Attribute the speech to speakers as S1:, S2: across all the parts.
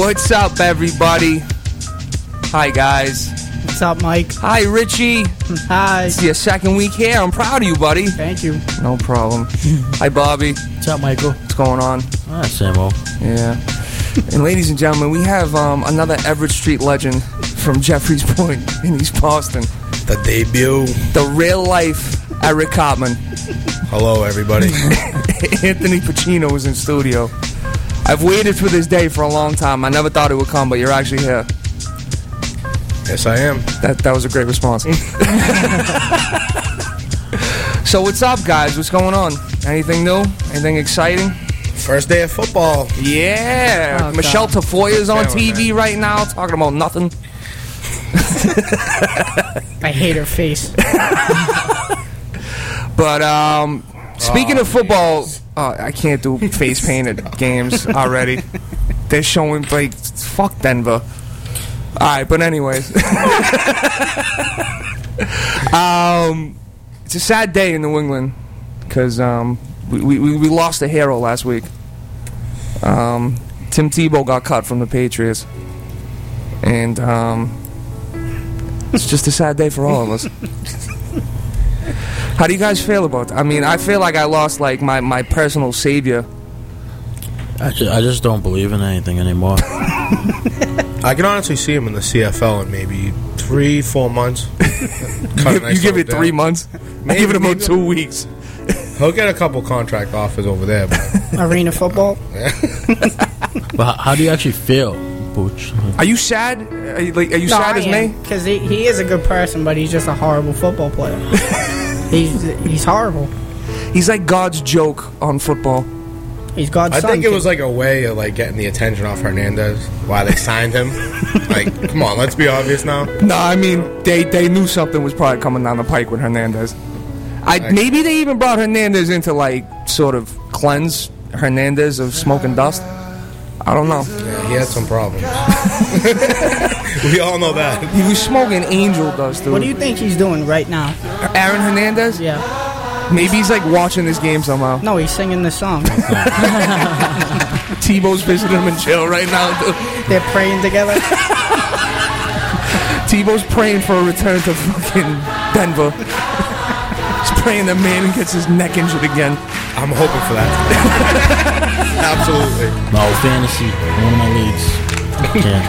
S1: What's up, everybody? Hi, guys.
S2: What's up, Mike?
S1: Hi, Richie.
S2: Hi.
S1: It's your second week here. I'm proud of you, buddy.
S2: Thank you.
S1: No problem. Hi, Bobby.
S3: What's up, Michael?
S1: What's going on?
S3: Ah, same old.
S1: Yeah. and ladies and gentlemen, we have um, another Everett Street legend from Jeffrey's Point in East Boston.
S4: The debut.
S1: The real life Eric Cotman.
S4: Hello, everybody.
S1: Anthony Pacino is in studio. I've waited for this day for a long time. I never thought it would come, but you're actually here.
S4: yes, I am.
S1: That that was a great response. so what's up, guys? What's going on? Anything new? Anything exciting?
S4: First day of football.
S1: Yeah,
S2: Oh,
S1: Michelle
S2: God.
S1: Tafoya's on
S4: Down
S1: TV right now talking about nothing.
S2: I hate her face.
S1: But um, speaking of football, uh, I can't do face painted games already. They're showing like fuck Denver. All right, but anyways, um, it's a sad day in New England because um, we, we we lost a hero last week. Um, Tim Tebow got cut from the Patriots, and um, it's just a sad day for all of us. How do you guys feel about that? I mean, I feel like I lost like my, my personal savior.
S3: I just, I just don't believe in anything anymore.
S4: I can honestly see him in the CFL in maybe three, four months.
S1: You,
S4: nice
S1: you give it
S4: little
S1: three months.
S4: Maybe-
S1: give it about
S4: maybe-
S1: two weeks.
S4: He'll get a couple contract offers over there. But
S2: Arena football.
S3: but how, how do you actually feel, Booch?
S1: Are you sad? Are you, like, are you sad as me?
S2: Because he, he is a good person, but he's just a horrible football player. he's he's horrible.
S1: He's like God's joke on football.
S2: He's God's
S4: I
S2: son.
S4: think it
S2: kid.
S4: was like a way of like getting the attention off Hernandez. Why they signed him? like, come on, let's be obvious now.
S1: No, I mean they they knew something was probably coming down the pike with Hernandez. I maybe they even brought Hernandez in to like sort of cleanse Hernandez of smoke and dust. I don't know.
S4: Yeah, he had some problems. we all know that.
S1: He was smoking angel dust, dude.
S2: What do you think he's doing right now?
S1: Aaron Hernandez?
S2: Yeah.
S1: Maybe he's like watching this game somehow.
S2: No, he's singing this song.
S1: Tebow's visiting him in jail right now. Dude.
S2: They're praying together.
S1: Tebow's praying for a return to fucking Denver. He's praying that Manning gets his neck injured again.
S4: I'm hoping for that. Absolutely.
S3: No, fantasy, one of my leagues. Yeah.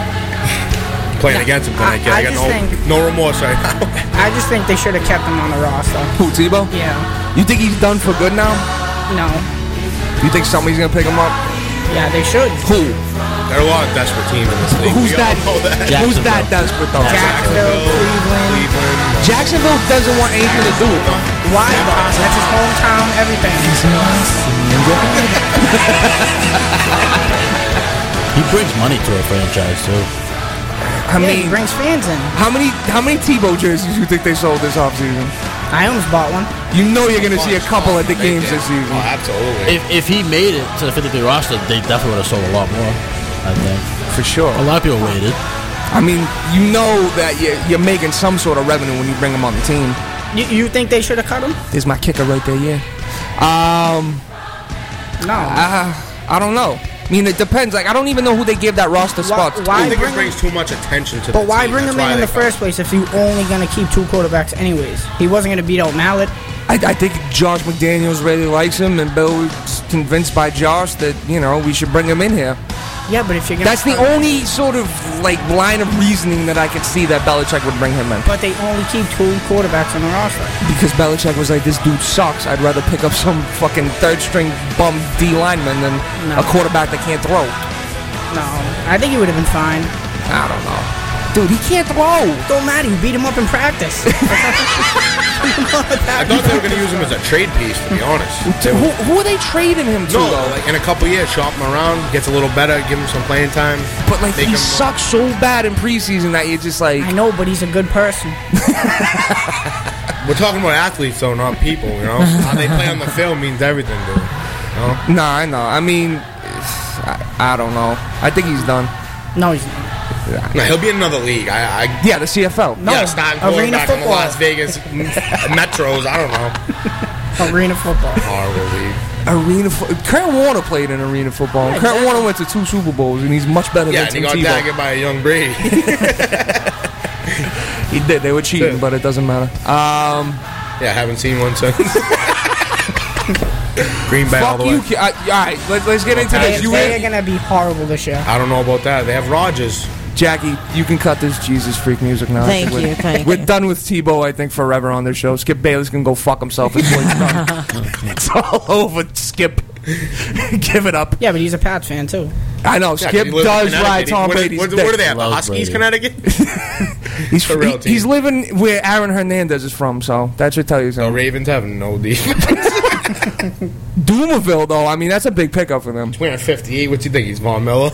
S4: Playing against him tonight, kid. I,
S2: I
S4: got
S2: just
S4: no,
S2: think-
S4: no remorse right now.
S2: I just think they should have kept him on the roster.
S1: Who, Tebow?
S2: Yeah.
S1: You think he's done for good now?
S2: No.
S1: You think somebody's gonna pick him up?
S2: Yeah, they should.
S1: Who?
S4: There are a lot of desperate teams in this league.
S1: Who's
S4: We
S1: that?
S4: that.
S1: Who's that desperate though?
S2: Jacksonville, Cleveland.
S4: Cleveland.
S1: Jacksonville doesn't want anything to do with him.
S2: Why? That's his hometown. Everything.
S3: He brings money to a franchise too.
S1: I
S2: Yeah, he brings fans in.
S1: how many how many Tebow jerseys you think they sold this offseason?
S2: I almost bought one.
S1: You know you're gonna see a couple at the games this season.
S4: Oh, absolutely.
S3: If, if he made it to the 53 roster, they definitely would have sold a lot more. I think
S1: For sure.
S3: a lot of people waited.
S1: I mean, you know that you're, you're making some sort of revenue when you bring him on the team.
S2: You, you think they should have cut him?
S1: There's my kicker right there, yeah. Um,
S2: No.
S1: uh, I don't know. I mean, it depends. Like, I don't even know who they give that roster spot. to.
S2: why
S4: I think
S2: bring
S4: it brings too much attention to the
S2: But why
S4: team.
S2: bring
S4: That's
S2: him in
S4: why
S2: in
S4: they
S2: the first place if you only gonna keep two quarterbacks anyways? He wasn't gonna beat out Mallett.
S1: I, I think Josh McDaniels really likes him, and Bill's convinced by Josh that you know we should bring him in here.
S2: Yeah, but if you're gonna
S1: That's the only sort of like line of reasoning that I could see that Belichick would bring him in.
S2: But they only keep two quarterbacks on the roster.
S1: Because Belichick was like, this dude sucks. I'd rather pick up some fucking third string bum D lineman than
S2: No.
S1: a quarterback that can't throw.
S2: No, I think he would have been fine.
S1: I don't know. Dude, he can't throw.
S2: Don't matter. You beat him up in practice.
S4: I thought they were going to use him as a trade piece, to be honest. They
S1: Who, who are they trading him to,
S4: no,
S1: though?
S4: like in a couple years, shop him around, gets a little better, give him some playing time.
S1: but, like, he sucks so bad in preseason that you're just like,
S2: I know, but he's a good person.
S4: We're talking about athletes, though, not people. You know, how they play on the field means everything, dude. You know?
S1: nah, I know. I mean, I, I don't know. I think he's done.
S2: No, he's not.
S4: No, he'll be in another league. I, I
S1: Yeah, the CFL.
S2: No,
S4: yeah, starting
S2: arena
S4: quarterback in the
S2: football.
S4: Las Vegas Metros. I don't know.
S2: Arena football.
S4: Horrible league.
S1: Arena. Fo- Kurt Warner played in arena football.
S2: Yeah,
S1: Kurt
S2: exactly.
S1: Warner went to two Super Bowls, and he's much better
S4: Yeah, and he
S1: than Tim
S4: got
S1: Tebow.
S4: dagged by a young Brady.
S1: He did. They were cheating, but it doesn't matter. Um,
S4: yeah, I haven't seen one since. Green Bay all
S1: fuck
S4: the
S1: you.
S4: way.
S1: Ki- I, all right, let, let's get into
S2: They,
S1: this. You
S2: they are gonna be horrible this year.
S4: I don't know about that. They have Rodgers.
S1: Jackie? You can cut this Jesus freak music now.
S5: Thank
S1: We're-
S5: you, thank
S1: We're
S5: you.
S1: done with Tebow. I think forever on this show. Skip Bayless can go fuck himself. It's, done. it's all over. Skip. Give it up.
S2: Yeah, but he's a Pats fan too.
S1: I know.
S4: Yeah,
S1: Skip
S4: he lives in
S1: does ride
S4: Connecticut.
S1: Tom
S4: what,
S1: Brady's
S4: what,
S1: dick.
S4: what are they have? The Huskies, Connecticut?
S1: He's, he- he's living where Aaron Hernandez is from, so that should tell you
S4: The
S1: something.
S4: Ravens have no defense.
S1: Dumervil, though, I mean, that's a big pickup for them.
S4: Wearing 58. What you think? He's Von Miller?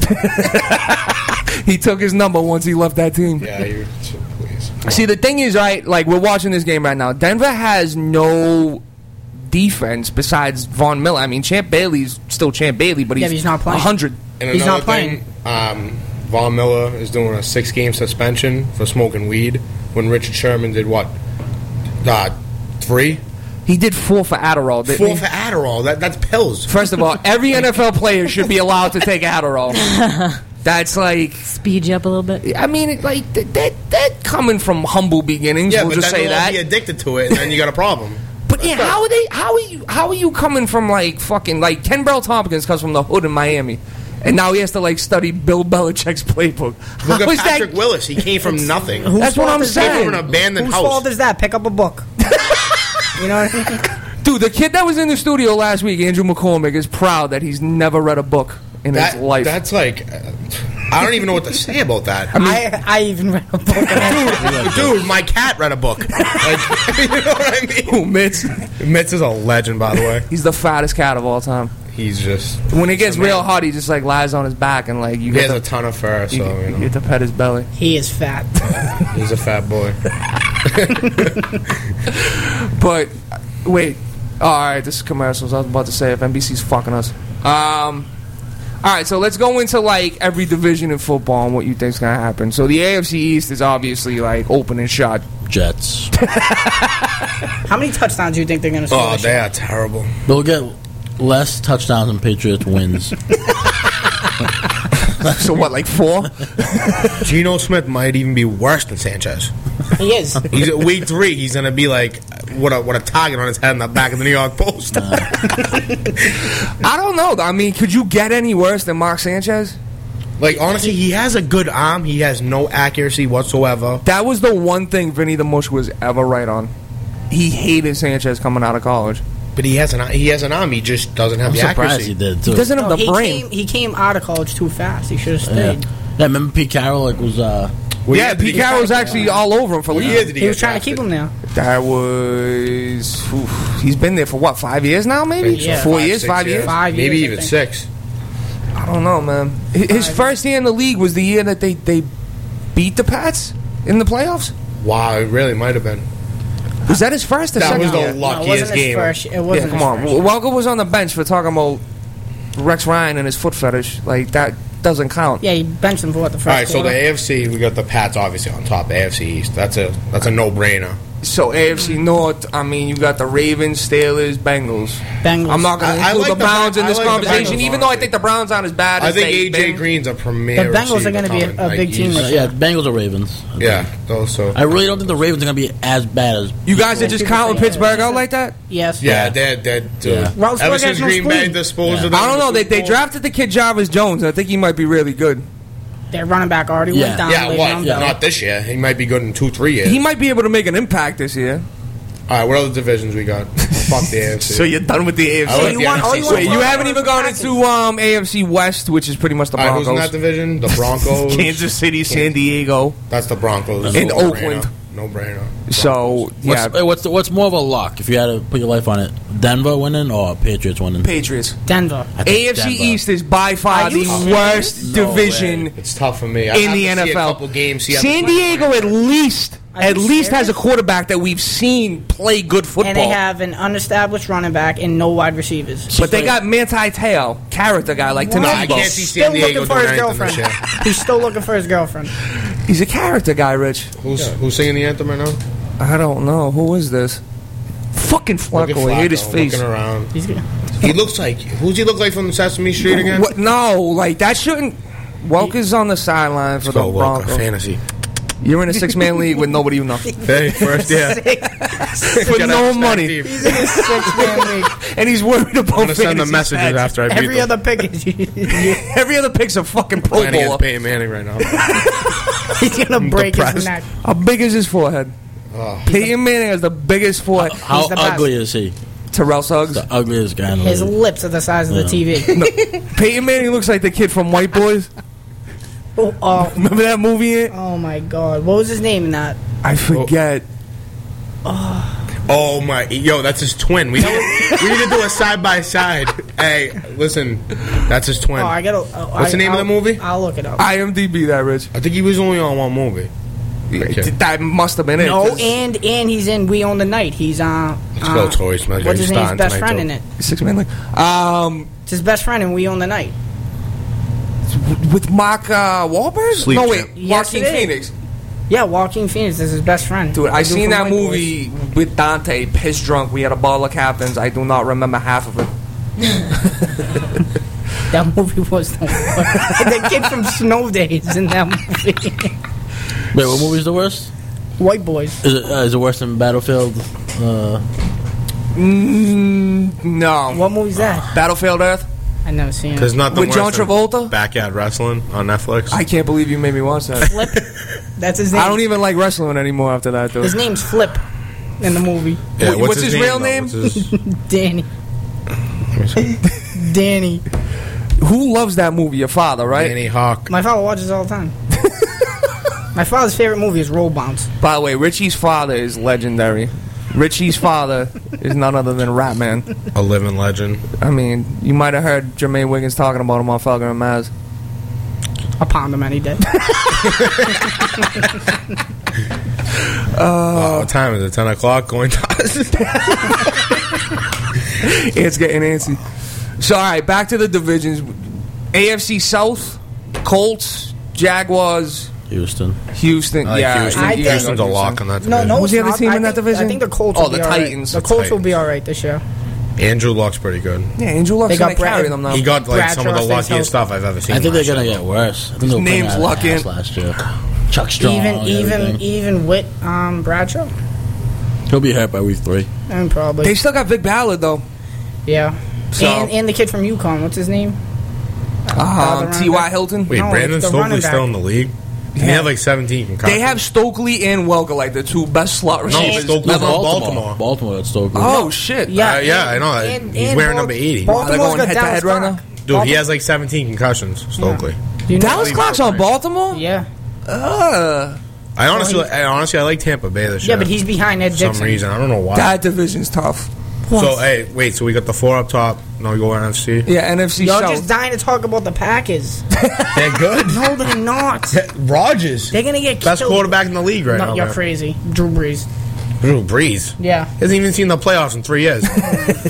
S1: He took his number once he left that team.
S4: yeah, you're. please.
S1: See, the thing is, right, like, we're watching this game right now. Denver has no defense besides Von Miller. I mean, Champ Bailey's still Champ Bailey, but he's,
S2: Yeah, but he's not playing.
S1: 100.
S4: And
S2: He's not playing.
S4: thing, um, Von Miller is doing a six-game suspension for smoking weed. When Richard Sherman did what? Uh, three,
S1: He did four for Adderall, didn't
S4: four
S1: he?
S4: for Adderall. That that's pills.
S1: First of all, every NFL player should be allowed to take Adderall. That's like,
S5: Speed you up a little bit.
S1: I mean, it, like that, that, that coming from humble beginnings.
S4: Yeah,
S1: we'll
S4: but
S1: just
S4: then
S1: say
S4: they'll
S1: that.
S4: be addicted to it, and then you got a problem.
S1: But yeah, how are they? How are you? How are you coming from like fucking like Kenbrell Thompkins comes from the hood in Miami, and now he has to like study Bill Belichick's playbook.
S4: Look
S1: How
S4: at
S1: is that-
S4: Patrick Willis. He came from nothing.
S2: Whose
S1: That's what I'm
S2: is
S4: Came
S2: that?
S1: saying.
S4: from an abandoned
S2: Whose
S4: house.
S2: fault is that? Pick up a book. you know what I mean?
S1: Dude, the kid that was in the studio last week, Andrew McCormick, is proud that he's never read a book in
S4: that,
S1: his life.
S4: That's like, uh, I don't even know what to say about that.
S2: I, mean, I even read a book.
S4: Dude, my cat read a book. Like, you know what I mean?
S1: Ooh, Mitz.
S4: Mitz is a legend, by the way.
S1: He's the fattest cat of all time.
S4: He's just
S1: When it gets real hot, he just like lies on his back and like you
S4: he has
S1: get
S4: a ton of fur, so
S1: you,
S4: you
S1: you get to pet his belly.
S2: he is fat.
S4: he's a fat boy.
S1: But wait, all right, this is commercials. I was about to say if NBC's fucking us. Um, all right, so let's go into like every division in football and what you think's gonna happen. So the AFC East is obviously like open and shut.
S3: Jets.
S2: How many touchdowns do you think they're going to score?
S4: Oh,
S2: this
S4: they
S2: year?
S4: are terrible.
S3: They'll get less touchdowns than Patriots wins.
S1: so what, like four?
S4: Geno Smith might even be worse than Sanchez.
S2: He is.
S4: He's at week three. He's gonna be like what a what a target on his head in the back of the New York Post.
S1: I don't know. I mean, could you get any worse than Mark Sanchez?
S4: like honestly, he has a good arm. He has no accuracy whatsoever.
S1: That was the one thing Vinny the Mush was ever right on. He hated Sanchez coming out of college.
S4: But he has an he has an arm. He just doesn't have
S3: I'm
S4: the accuracy.
S3: he did
S1: He doesn't have
S2: No,
S1: the
S2: he
S1: brain.
S2: came. He came out of college too fast. He should have
S3: Yeah.
S2: Stayed.
S3: yeah, remember Pete Carroll like was uh
S4: What
S1: yeah,
S4: year did he
S1: Pete
S4: get
S1: Carroll was
S4: drafted?
S1: actually all over him for
S4: What
S1: like
S4: year did he,
S2: He was trying to keep him now.
S1: That was. oof, he's been there for what? Five years now, maybe.
S2: Yeah.
S1: Four
S4: Five,
S1: years, five years.
S2: Five
S4: maybe
S2: years, I
S4: even six.
S1: I don't know, man. Hi- His first year in the league was the year that they they beat the Pats in the playoffs.
S4: Wow, it really might have been.
S1: Was that his first or
S4: That
S1: second
S4: was the
S1: year?
S2: No, it
S4: luckiest
S2: wasn't his
S4: game.
S2: first. It wasn't.
S1: come
S2: his
S1: on.
S2: first.
S1: Welker was on the bench for talking about Rex Ryan and his foot fetish. Like that doesn't count.
S2: Yeah, he benched him for what the first.
S4: All right, so the
S2: quarter.
S4: AFC we got the Pats obviously on top. The AFC East. That's a that's a no brainer.
S1: So AFC North, I mean, you got the Ravens, Steelers, Bengals.
S2: Bengals.
S1: I'm not going to
S4: I- I
S1: include
S4: like
S1: the
S4: the
S1: Browns in this
S4: like
S1: conversation, even though I think the Browns aren't as bad
S4: I
S1: as
S4: think
S1: they
S4: AJ
S1: been.
S4: Green's a premier.
S2: The Bengals are gonna be a- a big team
S4: he's-
S3: yeah, Bengals or Ravens.
S4: Yeah, those so.
S3: I really don't think the Ravens are gonna be as bad as
S1: You guys are just
S2: People
S1: counting Pittsburgh out like that?
S2: yes.
S4: Yeah, they're, they're,
S3: Yeah.
S4: uh,
S2: Roethlisberger
S4: ever since Green Bay
S2: spleen.
S4: disposed
S3: Yeah.
S4: of them.
S1: I don't know. They, they drafted the kid Jarvis Jones. I think he might be really good.
S2: Their running back already
S3: Yeah.
S2: went down.
S4: Yeah, what?
S2: down
S3: Yeah.
S4: Not this year. He might be good in two, three years.
S1: He might be able to make an impact this year.
S4: All right, what other divisions we got? Fuck the AFC.
S1: So you're done with the AFC.
S4: I like
S2: you
S4: the
S2: want- all
S4: NFC
S2: you
S4: so
S2: want-
S1: Wait, you haven't even gone into um, AFC West, which is pretty much the
S4: All right, who's in
S1: Broncos.
S4: that division? The Broncos.
S1: Kansas City, San Diego.
S4: That's the Broncos.
S1: In
S4: No-brainer.
S1: Oakland.
S4: No brainer.
S1: So yeah,
S3: What's, what's the, what's more of a lock if you had to put your life on it? Denver winning or Patriots winning?
S1: Patriots.
S2: Denver.
S3: I think
S1: AFC
S3: Denver.
S1: East is by far
S2: Are you
S1: the
S2: serious?
S1: worst
S3: No
S1: division
S3: way.
S4: It's tough for me. I
S1: in
S4: have
S1: the
S4: to see
S1: NFL.
S4: A couple games. see how
S1: San
S4: the-
S1: Diego at least
S2: Are
S1: at
S2: you
S1: least has a
S2: serious?
S1: quarterback that we've seen play good football.
S2: And they have an unestablished running back and no wide receivers.
S1: but they got Manti Te'o, character guy like Tim
S2: What?
S4: I
S1: Tebow.
S4: can't see
S2: Still
S4: San Diego
S2: looking for
S4: doing
S2: his
S4: anything this
S2: girlfriend.
S4: year.
S2: He's still looking for his girlfriend.
S1: He's a character guy, Rich.
S4: Who's who's singing the anthem right now?
S1: I don't know who is this. Fucking
S4: Look at
S1: Flacco. I hate his
S4: Flacco
S1: face.
S4: Looking around.
S2: He's gonna,
S4: He looks like who's he look like from Sesame Street again?
S1: What? No, like that shouldn't. Welker's on the sideline for the
S4: Walker,
S1: Broncos.
S4: fantasy.
S1: You're in a six man league with nobody you know
S4: Hey, first yeah.
S1: for no money,
S2: he's in his six man league.
S1: and he's worried about.
S4: I'm gonna send the
S1: fantasy
S4: messages
S1: stats.
S4: after I beat
S2: Every
S4: them.
S2: other pick is
S1: Every other pick's a fucking Pro
S4: Playing against
S1: Bowler.
S4: Peyton Manning right now.
S2: he's gonna break
S4: depressed.
S2: his neck.
S1: How big is his forehead?
S4: Oh.
S1: Peyton Manning has the biggest forehead.
S3: How
S2: He's the best.
S3: ugly is he?
S1: Terrell Suggs.
S3: The ugliest guy in the
S2: His
S3: league.
S2: lips are the size of the TV.
S1: Peyton Manning looks like the kid from White Boys.
S2: Oh, oh,
S1: Remember that movie?
S2: oh my god, what was his name in that?
S1: I forget.
S4: Oh my, yo, that's his twin. We need, we need to do a side by side. Hey, listen, that's his twin.
S2: Oh, I
S4: I,
S2: gotta. Oh,
S4: What's the name of
S2: I'll-
S4: the movie?
S2: I'll look it up.
S1: IMDb that rich.
S4: I think he was only on one movie. Okay.
S1: That must have been it.
S2: no,
S1: 'cause
S2: and and he's in We Own the Night. He's uh,
S4: Let's
S2: uh
S4: go, Toys.
S2: What's his
S4: He's
S2: name's
S4: starting
S2: best friend
S4: too.
S2: in it?
S1: six man league. Um,
S2: It's his best friend in We Own the Night.
S1: With Mark uh, Wahlberg.
S4: Sleep
S1: no
S4: Champ.
S1: wait,
S2: Yes,
S1: Joaquin
S2: it is.
S1: Phoenix.
S2: Yeah, Joaquin Phoenix is his best friend.
S1: Dude, I
S2: Dude
S1: seen that
S2: White Boys.
S1: movie with Dante, piss drunk. We had a bottle of captains. I do not remember half of it.
S2: That movie was the, worst. the kid from Snow Days in that movie.
S3: Wait, what movie's the worst?
S2: White Boys.
S3: Is it, uh, is it worse than Battlefield? Uh,
S1: Mm, no.
S2: What movie's that?
S1: Battlefield Earth.
S2: I never seen it.
S4: There's nothing
S1: With
S4: worse
S1: John
S4: than
S1: Travolta?
S4: Backyard Wrestling on Netflix.
S1: I can't believe you made me watch that.
S2: Flip. That's his name.
S1: I don't even like wrestling anymore after that, dude.
S2: His name's Flip in the movie.
S4: yeah,
S1: Wh- what's his real
S4: though?
S1: name?
S4: What's his-
S2: Danny.
S4: let me see.
S2: Danny.
S1: Who loves that movie? Your father, right?
S4: Danny Hoch.
S2: My father watches all the time. My father's favorite movie is Roll Bounce.
S1: By the way, Richie's father is legendary. Richie's father is none other than Ratman.
S4: A living legend.
S1: I mean, you might have heard Jermaine Wiggins talking about him on Felger and Mazz.
S2: I pound him any day.
S4: Oh, uh, what time is it? 10 o'clock? Going to
S1: It's getting antsy. So, all right, back to the divisions. AFC South, Colts, Jaguars,
S3: Houston.
S1: Houston.
S4: I like
S1: yeah,
S4: Houston.
S2: I
S1: you- you
S4: Houston's a lock on that
S2: No,
S4: division.
S2: no.
S1: Who's the
S2: it's
S1: other
S2: not.
S1: team
S2: I
S1: in that
S2: think-
S1: division?
S2: I think the Colts.
S1: Oh,
S2: will
S1: the
S2: be all right.
S1: Titans.
S2: The
S1: The
S2: Colts will be all right this year.
S4: Andrew Luck's pretty good.
S1: Yeah, Andrew Luck's
S2: They got
S1: going to carry
S2: Brad-
S1: them now.
S4: He got like some of the
S2: Bradshaw stays
S4: luckiest
S2: healthy.
S4: stuff I've ever seen.
S3: I think they're
S4: last
S3: gonna
S4: year.
S3: get worse. I think they'll
S1: name's
S3: put
S1: Luck in.
S3: last year. Chuck Strong.
S2: even
S3: and
S2: even
S3: everything.
S2: even with um, Bradshaw,
S3: he'll be hurt by week three.
S2: and probably
S1: They still got Vick Ballard, though.
S2: yeah.
S1: So-
S2: and and the kid from UConn, what's his name?
S1: Um,
S2: running
S1: T.Y. Hilton.
S4: Wait,
S2: No,
S4: Brandon
S2: it's the running
S4: Stokley's
S2: back.
S4: still in the league? He
S1: Yeah.
S4: had like 17 concussions.
S1: They have Stokley and Welker, like the two best slot receivers.
S4: Stokley-
S1: ever.
S4: No, Baltimore.
S3: Baltimore got Stokley.
S1: Oh, shit.
S2: Yeah,
S4: Uh, yeah, I know. He's wearing number 80. Wow,
S1: they're
S2: Baltimore's
S1: going
S2: got
S1: head to
S2: Dallas
S1: head right now?
S4: Dude, he has like 17 concussions, Stokley.
S2: Do you know-
S1: Dallas Clark's on Baltimore?
S2: Yeah,
S1: Uh,
S4: I honestly, I honestly, I like Tampa Bay this
S2: yeah,
S4: year.
S2: but he's behind Ed
S4: for some reason. I don't know why.
S1: that division's tough.
S4: So, hey, wait. So we got the four up top. No, we go NFC.
S1: Yeah, NFC
S2: Y'all
S1: South.
S2: just dying to talk about the Packers.
S4: They're good.
S2: no, they're not.
S4: Rodgers,
S2: They're gonna get
S4: best
S2: killed.
S4: quarterback in the league right
S2: No,
S4: now.
S2: you're
S4: man.
S2: crazy, Drew Brees.
S4: Drew Brees
S2: Yeah,
S4: hasn't even seen the playoffs in three years.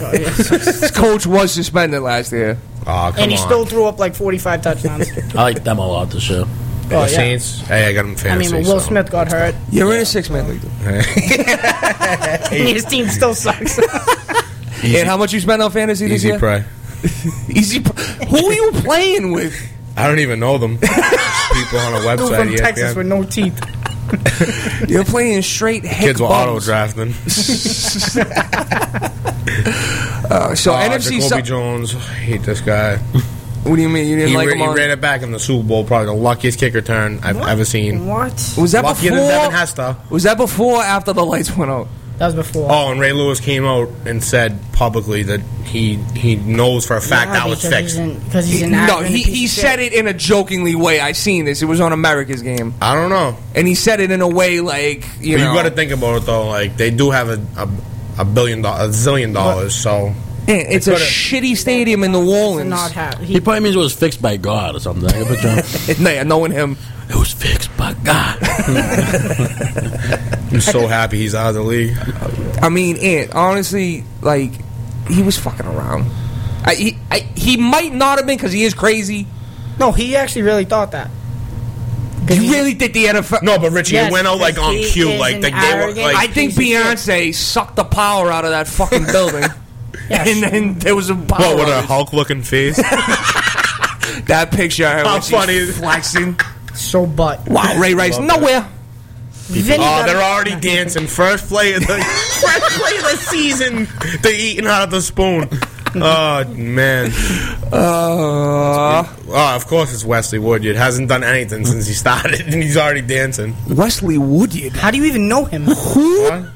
S1: Oh His coach was suspended last year.
S4: oh, come
S2: and he
S4: on.
S2: still threw up like 45 touchdowns.
S3: I like them a lot this year.
S4: The
S2: oh, yeah.
S4: Saints. Hey, I got him fantasy.
S2: I mean, Will
S4: so.
S2: Smith got hurt,
S1: You're in a six-man league.
S2: and his team still sucks.
S1: And how much you spent on fantasy this
S4: Easy
S1: year?
S4: pray.
S1: Easy. pr- Who are you playing with?
S4: I don't even know them. People on a
S2: Dude
S4: website.
S2: from
S4: ESPN.
S2: Texas with no teeth.
S1: You're playing straight heck
S4: Kids were auto
S1: bums.
S4: drafting.
S1: Uh, so
S4: Uh,
S1: NFC
S4: Jacoby
S1: South.
S4: Jones. I hate this guy.
S1: What do you mean you didn't
S4: He,
S1: like
S4: ra-
S1: him
S4: he
S1: on?
S4: ran it back in the Super Bowl. Probably the luckiest kick return I've ever seen.
S2: What?
S1: was that
S4: Luckier than Devin
S1: before?
S4: Hester.
S1: Was that before or after the lights went out?
S2: That was before.
S4: Oh, and Ray Lewis came out and said publicly that he he knows for a fact that was fixed.
S2: Because he's an
S1: no, he,
S2: piece
S1: he
S2: of
S1: said
S2: shit.
S1: it in a jokingly way. I seen this. It was on America's game,
S4: I don't know.
S1: and he said it in a way like you
S4: But
S1: know.
S4: you got to think about it though. Like they do have a a, a billion dollars, a zillion dollars. So
S1: it's a shitty stadium in New Orleans.
S2: Not ha-
S3: He
S2: he,
S3: probably means it was fixed by God or something. I can picture him.
S1: yeah, knowing him,
S3: it was fixed by God.
S4: I'm so happy he's out of the league.
S1: I mean, it honestly, like he was fucking around. I, he I, he might not have been because he is crazy.
S2: no, he actually really thought that.
S1: You really think the NFL?
S4: No, but Richie,
S2: Yes,
S4: it went out like on cue,
S2: is
S4: like they, they were like.
S1: I think Beyonce sucked the power out of that fucking building.
S2: Yes.
S1: And then there was a power
S4: what with a. Hulk looking face?
S1: that picture. I
S4: How funny is-
S1: flexing.
S2: so butt.
S1: Wow, Ray Rice
S4: Love
S1: nowhere.
S2: Vinny
S4: oh, they're
S2: a-
S4: already dancing. First play of the first play of the season. They're eating out of the spoon. Oh man.
S1: Uh,
S4: Oh, of course it's Wesley Woodyard. Hasn't done anything since he started, and he's already dancing.
S1: Wesley Woodyard.
S2: How do you even know him?
S1: Who?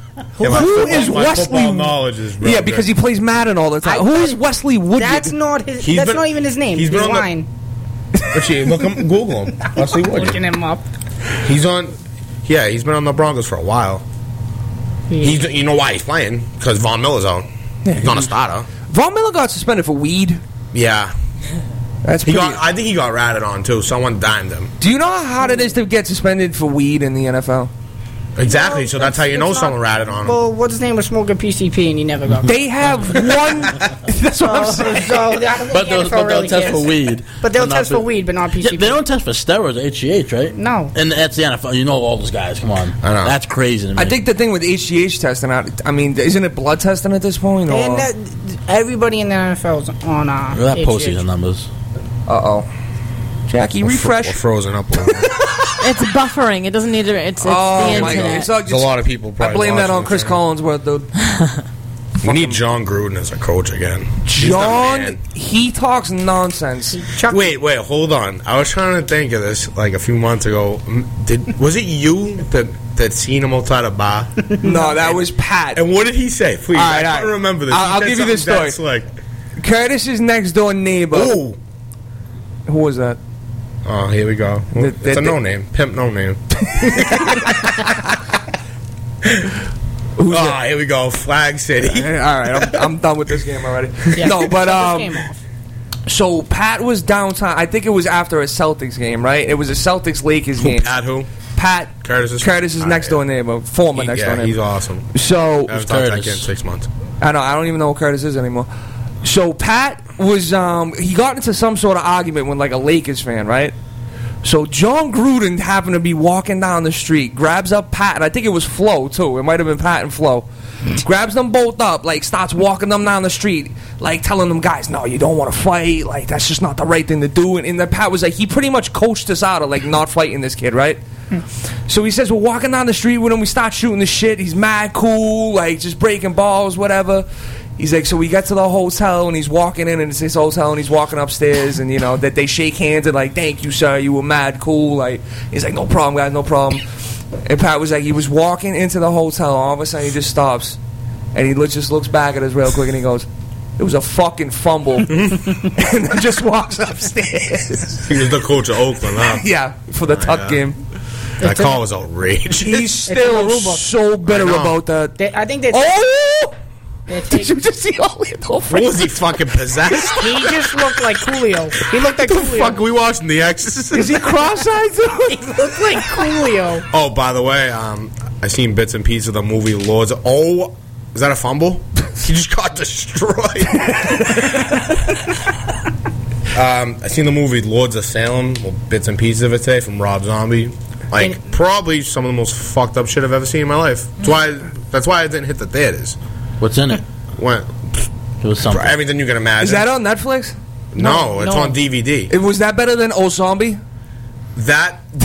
S4: Yeah,
S1: Who
S4: football-
S1: is Wesley?
S4: Football knowledge is real
S1: Yeah, because he plays Madden all the time.
S2: I-
S1: Who is Wesley Woodyard?
S2: That's not his.
S4: He's
S2: that's
S4: been-
S2: not even his name.
S4: he's
S2: He's
S4: been on the-
S2: lying.
S4: Richie, look him, Google him. Wesley
S2: Looking him up.
S4: He's on. Yeah, he's been on the Broncos for a while. He's, you know why he's playing? Because Von Miller's out. He's not a starter.
S1: Von Miller got suspended for weed.
S4: Yeah,
S1: That's
S4: he got. I think he got ratted on too. Someone dimed him.
S1: Do you know how hard it is to get suspended for weed in the NFL?
S4: Exactly. so that's how you
S2: It's
S4: know
S2: not-
S4: someone ratted on him.
S2: Well, what's his name was smoking PCP and he never got.
S1: They have one. that's what I'm
S2: so,
S1: saying.
S2: so I don't think
S3: But they'll,
S2: NFL
S3: but they'll test for weed.
S2: But they'll test for weed, but not
S3: Yeah,
S2: PCP.
S3: they don't test for steroids, HGH, right?
S2: No.
S3: And that's the NFL. You know all those guys. Come on.
S4: I know.
S3: That's crazy to me.
S1: I think the thing with HGH testing out. I mean, isn't it blood testing at this point? Or?
S2: And that, everybody in the NFL is on. Uh,
S3: Look at that
S2: HGH.
S3: postseason numbers.
S1: Uh oh. Jackie, refresh.
S4: We're
S1: refresh.
S4: frozen up. A little bit.
S5: It's buffering. It doesn't need to. It's, it's
S1: oh
S5: the
S1: my god!
S5: internet.
S1: It's not
S4: There's
S1: just,
S4: a lot of people.
S1: I
S4: Probably
S1: blame that
S4: watching
S1: on Chris
S4: this right
S1: Collinsworth, dude.
S4: We need Jon Gruden as a coach again. He's the
S1: John,
S4: man.
S1: he talks nonsense.
S2: Chuck,
S4: Wait, wait, hold on. I was trying to think of this like a few months ago. M- Did was it you that that seen him outside a bar?
S1: No, that was Pat.
S4: and what did he say? Please,
S1: All right,
S4: I
S1: all
S4: can't
S1: right.
S4: remember this.
S1: I'll-
S4: He
S1: I'll
S4: said
S1: give you this
S4: something
S1: story.
S4: Like,
S1: Curtis's next door neighbor.
S4: oh,
S1: Who was that?
S4: Oh, here we go.
S1: The-
S4: it's a no name, pimp no name.
S1: Who's
S4: Oh, here we go. Flag City.
S1: All right, I'm, I'm done with this game already.
S2: Yeah.
S1: No, but um, so Pat was downtown. I think it was after a Celtics game, right? It was a Celtics Lakers
S4: Who,
S1: game.
S4: Pat who?
S1: Pat
S4: Curtis's
S1: Curtis's
S4: Ah,
S1: next
S4: yeah.
S1: door neighbor, former
S4: He-
S1: next
S4: yeah,
S1: door
S4: he's awesome.
S1: So
S4: I haven't talked to that
S3: Curtis.
S4: kid in six months.
S1: I know. I don't even know what Curtis is anymore. So Pat was um he got into some sort of argument with like a Lakers fan, right? So Jon Gruden happened to be walking down the street, grabs up Pat, and I think it was Flo too. It might have been Pat and Flo. grabs them both up, like starts walking them down the street, like telling them guys, "No, you don't want to fight. Like that's just not the right thing to do." And, and then Pat was like, he pretty much coached us out of like not fighting this kid, right? So he says we're walking down the street with him. We start shooting the shit. He's mad cool, like just breaking balls, whatever. He's like, so we get to the hotel and he's walking in and it's his hotel and he's walking upstairs and you know that they shake hands and like, thank you, sir, you were mad cool. Like he's like, no problem, guys, no problem. And Pat was like, he was walking into the hotel. All of a sudden, he just stops and he just looks back at us real quick and he goes, "It was a fucking fumble," and then just walks upstairs.
S4: He was the coach of Oakland, huh?
S1: yeah, for the oh, tuck
S4: yeah.
S1: game.
S4: That call was outrageous.
S1: He's still so bitter about that.
S2: They, I think they.
S1: Oh!
S2: They
S1: Did you just see Orlando?
S4: What was he fucking possessed?
S2: he just looked like Coolio. He looked like
S4: the
S2: Coolio.
S4: fuck are we watching The Exorcist?
S1: Is he cross-eyed?
S2: He
S1: too?
S2: looked like Coolio.
S4: Oh, by the way, um, I seen bits and pieces of the movie Lords. Oh, is that a fumble? he just got destroyed. um, I seen the movie Lords of Salem. Well, bits and pieces of it today from Rob Zombie. Like
S2: And-
S4: probably some of the most fucked up shit I've ever seen in my life. That's why. That's why I didn't hit the theaters.
S3: What's in it?
S4: What?
S3: It was something.
S4: everything you can imagine.
S1: Is that on Netflix?
S4: no,
S2: No,
S4: it's
S2: no.
S4: on DVD.
S1: It, was that better than Old Zombie?
S4: That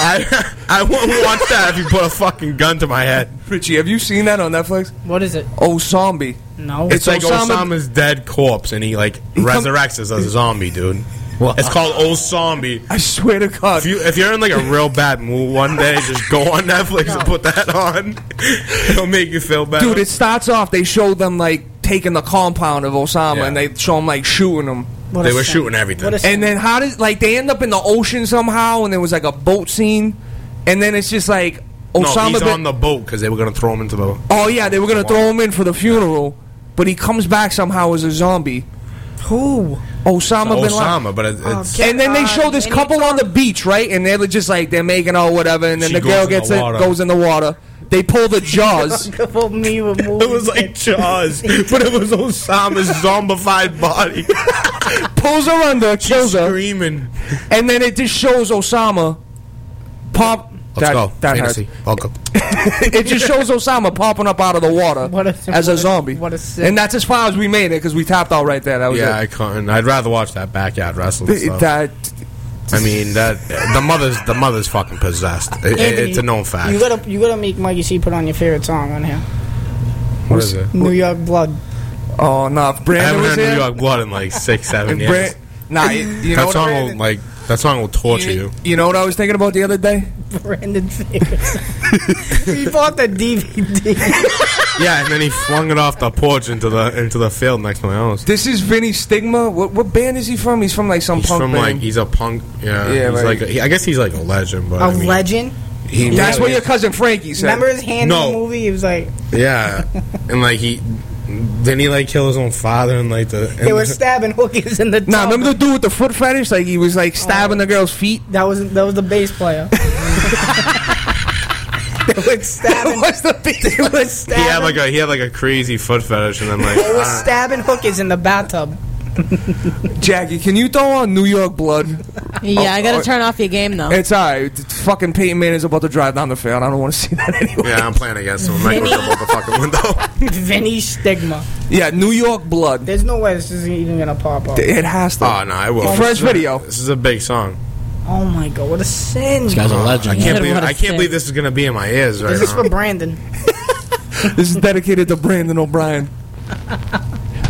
S4: I I wouldn't watch that if you put a fucking gun to my head.
S1: Richie, have you seen that on Netflix?
S2: What is it?
S1: Osombie.
S2: No.
S4: It's, like
S1: Osama-
S4: Osama's dead corpse, and he like
S1: He come-
S4: resurrects as a zombie, dude. It's called Osombie.
S1: I swear to God.
S4: If you if you're in like a real bad mood one day, just go on Netflix and put that on. It'll make you feel better.
S1: Dude, it starts off. They show them like taking the compound of Osama,
S4: Yeah.
S1: and they show him like shooting them.
S2: What
S4: they were
S2: sin.
S4: shooting everything.
S2: What sin.
S1: And then how did like they end up in the ocean somehow, and there was like a boat scene, and then it's just like Osama.
S4: no,
S1: Osama.
S4: he's on the boat because they were gonna throw him into the.
S1: oh yeah, they were gonna throw him in for the funeral, but he comes back somehow as a zombie.
S2: Who?
S1: Osama bin Laden.
S4: Osama, but it,
S2: Oh,
S4: it's
S2: get-
S1: And then they show this couple on the beach, right? And they're just like they're making out whatever, and then
S4: She
S1: the
S4: goes
S1: girl
S4: in the
S1: gets it,
S4: water.
S1: goes in the water. They pull the jaws.
S2: Uncle me with
S4: it was like Jaws, but it was Osama's zombified body
S1: pulls her under, kills her,
S4: screaming.
S1: and then it just shows Osama pop.
S4: Let's
S1: that,
S4: go.
S1: That
S4: Fantasy.
S1: hurt.
S4: Welcome.
S1: it just shows Osama popping up out of the water
S2: What a-
S1: as a
S2: what a-
S1: zombie.
S2: what a sick-
S1: and that's as far as we made it because we tapped out right there. That was
S4: Yeah, I
S1: it.
S4: couldn't. I'd rather watch that backyard wrestling stuff.
S1: That
S4: I mean, that the mother's the mother's fucking possessed. It- it-
S2: Anthony,
S4: it's a known fact.
S2: You gotta, you gotta make Mikey C put on your favorite song on here.
S4: what is it?
S2: New York Blood.
S1: oh no, if
S4: I
S1: Brandon
S4: haven't
S1: was
S4: heard
S1: here.
S4: New York Blood in like six, seven years.
S1: Bran- nah, you, you know
S4: that
S1: what,
S4: song will like that song will torture you.
S1: you know what I was thinking about the other day?
S2: Brandon Figures. he bought the DVD.
S4: Yeah, and then he flung it off the porch into the into the field next to my house.
S1: This is Vinnie Stigma. What what band is he from? He's from like some
S4: He's
S1: punk
S4: from
S1: band.
S4: like he's a punk. Yeah,
S1: Yeah,
S4: he's
S1: right.
S4: like a, he, I guess he's like a legend, but
S2: A
S4: I mean,
S2: legend.
S4: He,
S1: That's
S4: yeah,
S1: what your cousin Frankie said.
S2: Remember his hand in the movie? He was like,
S4: Yeah, and like he didn't he like kill his own father and like the
S2: they were stabbing hookers in the.
S1: Nah,
S2: tub.
S1: remember the dude with the foot fetish? Like he was like stabbing the oh. girl's feet.
S2: That was that was the bass player. they were stabbing.
S1: What's the
S2: They
S1: beat?
S2: were
S4: he had like a he had like a crazy foot fetish and then like
S2: they were stabbing hookers in the bathtub.
S1: Jackie, can you throw on New York Blood?
S5: Yeah, I
S1: oh,
S5: gotta turn off your game though.
S1: It's alright. Fucking Peyton Manning is about to drive down the field. I don't want to see that anyway.
S4: yeah, I'm playing against him. I'm not gonna the fucking window.
S2: Vinnie Stigma.
S1: Yeah, New York Blood.
S2: There's no way this is even gonna pop up.
S1: It has to.
S4: Oh no, I will.
S1: First video.
S4: This is a big song.
S2: Oh my god, what a sin!
S3: This guy's a legend.
S4: I can't
S5: Yeah.
S4: believe
S5: What a
S4: I can't
S5: sin.
S4: believe this is gonna be in my ears right
S2: Is this
S4: now.
S2: for Brandon?
S1: This is dedicated to Brandon O'Brien.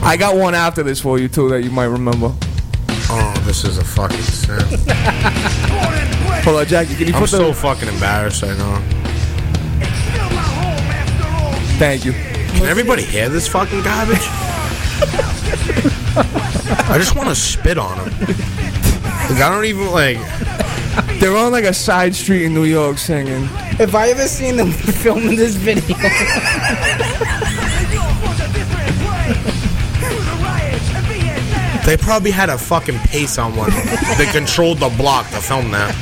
S1: I got one after this for you too that you might remember.
S4: Oh, this is a fucking sin.
S1: Hold on, Jackie. Can you
S4: I'm
S1: put
S4: so
S1: the?
S4: fucking embarrassed right now.
S1: Thank you.
S4: Can everybody hear this fucking garbage? I just want to spit on them. Like, I don't even like.
S1: They're on like a side street in New York singing.
S2: If I ever seen them filming this video,
S4: They probably had a fucking pace on one. they controlled the block to film that.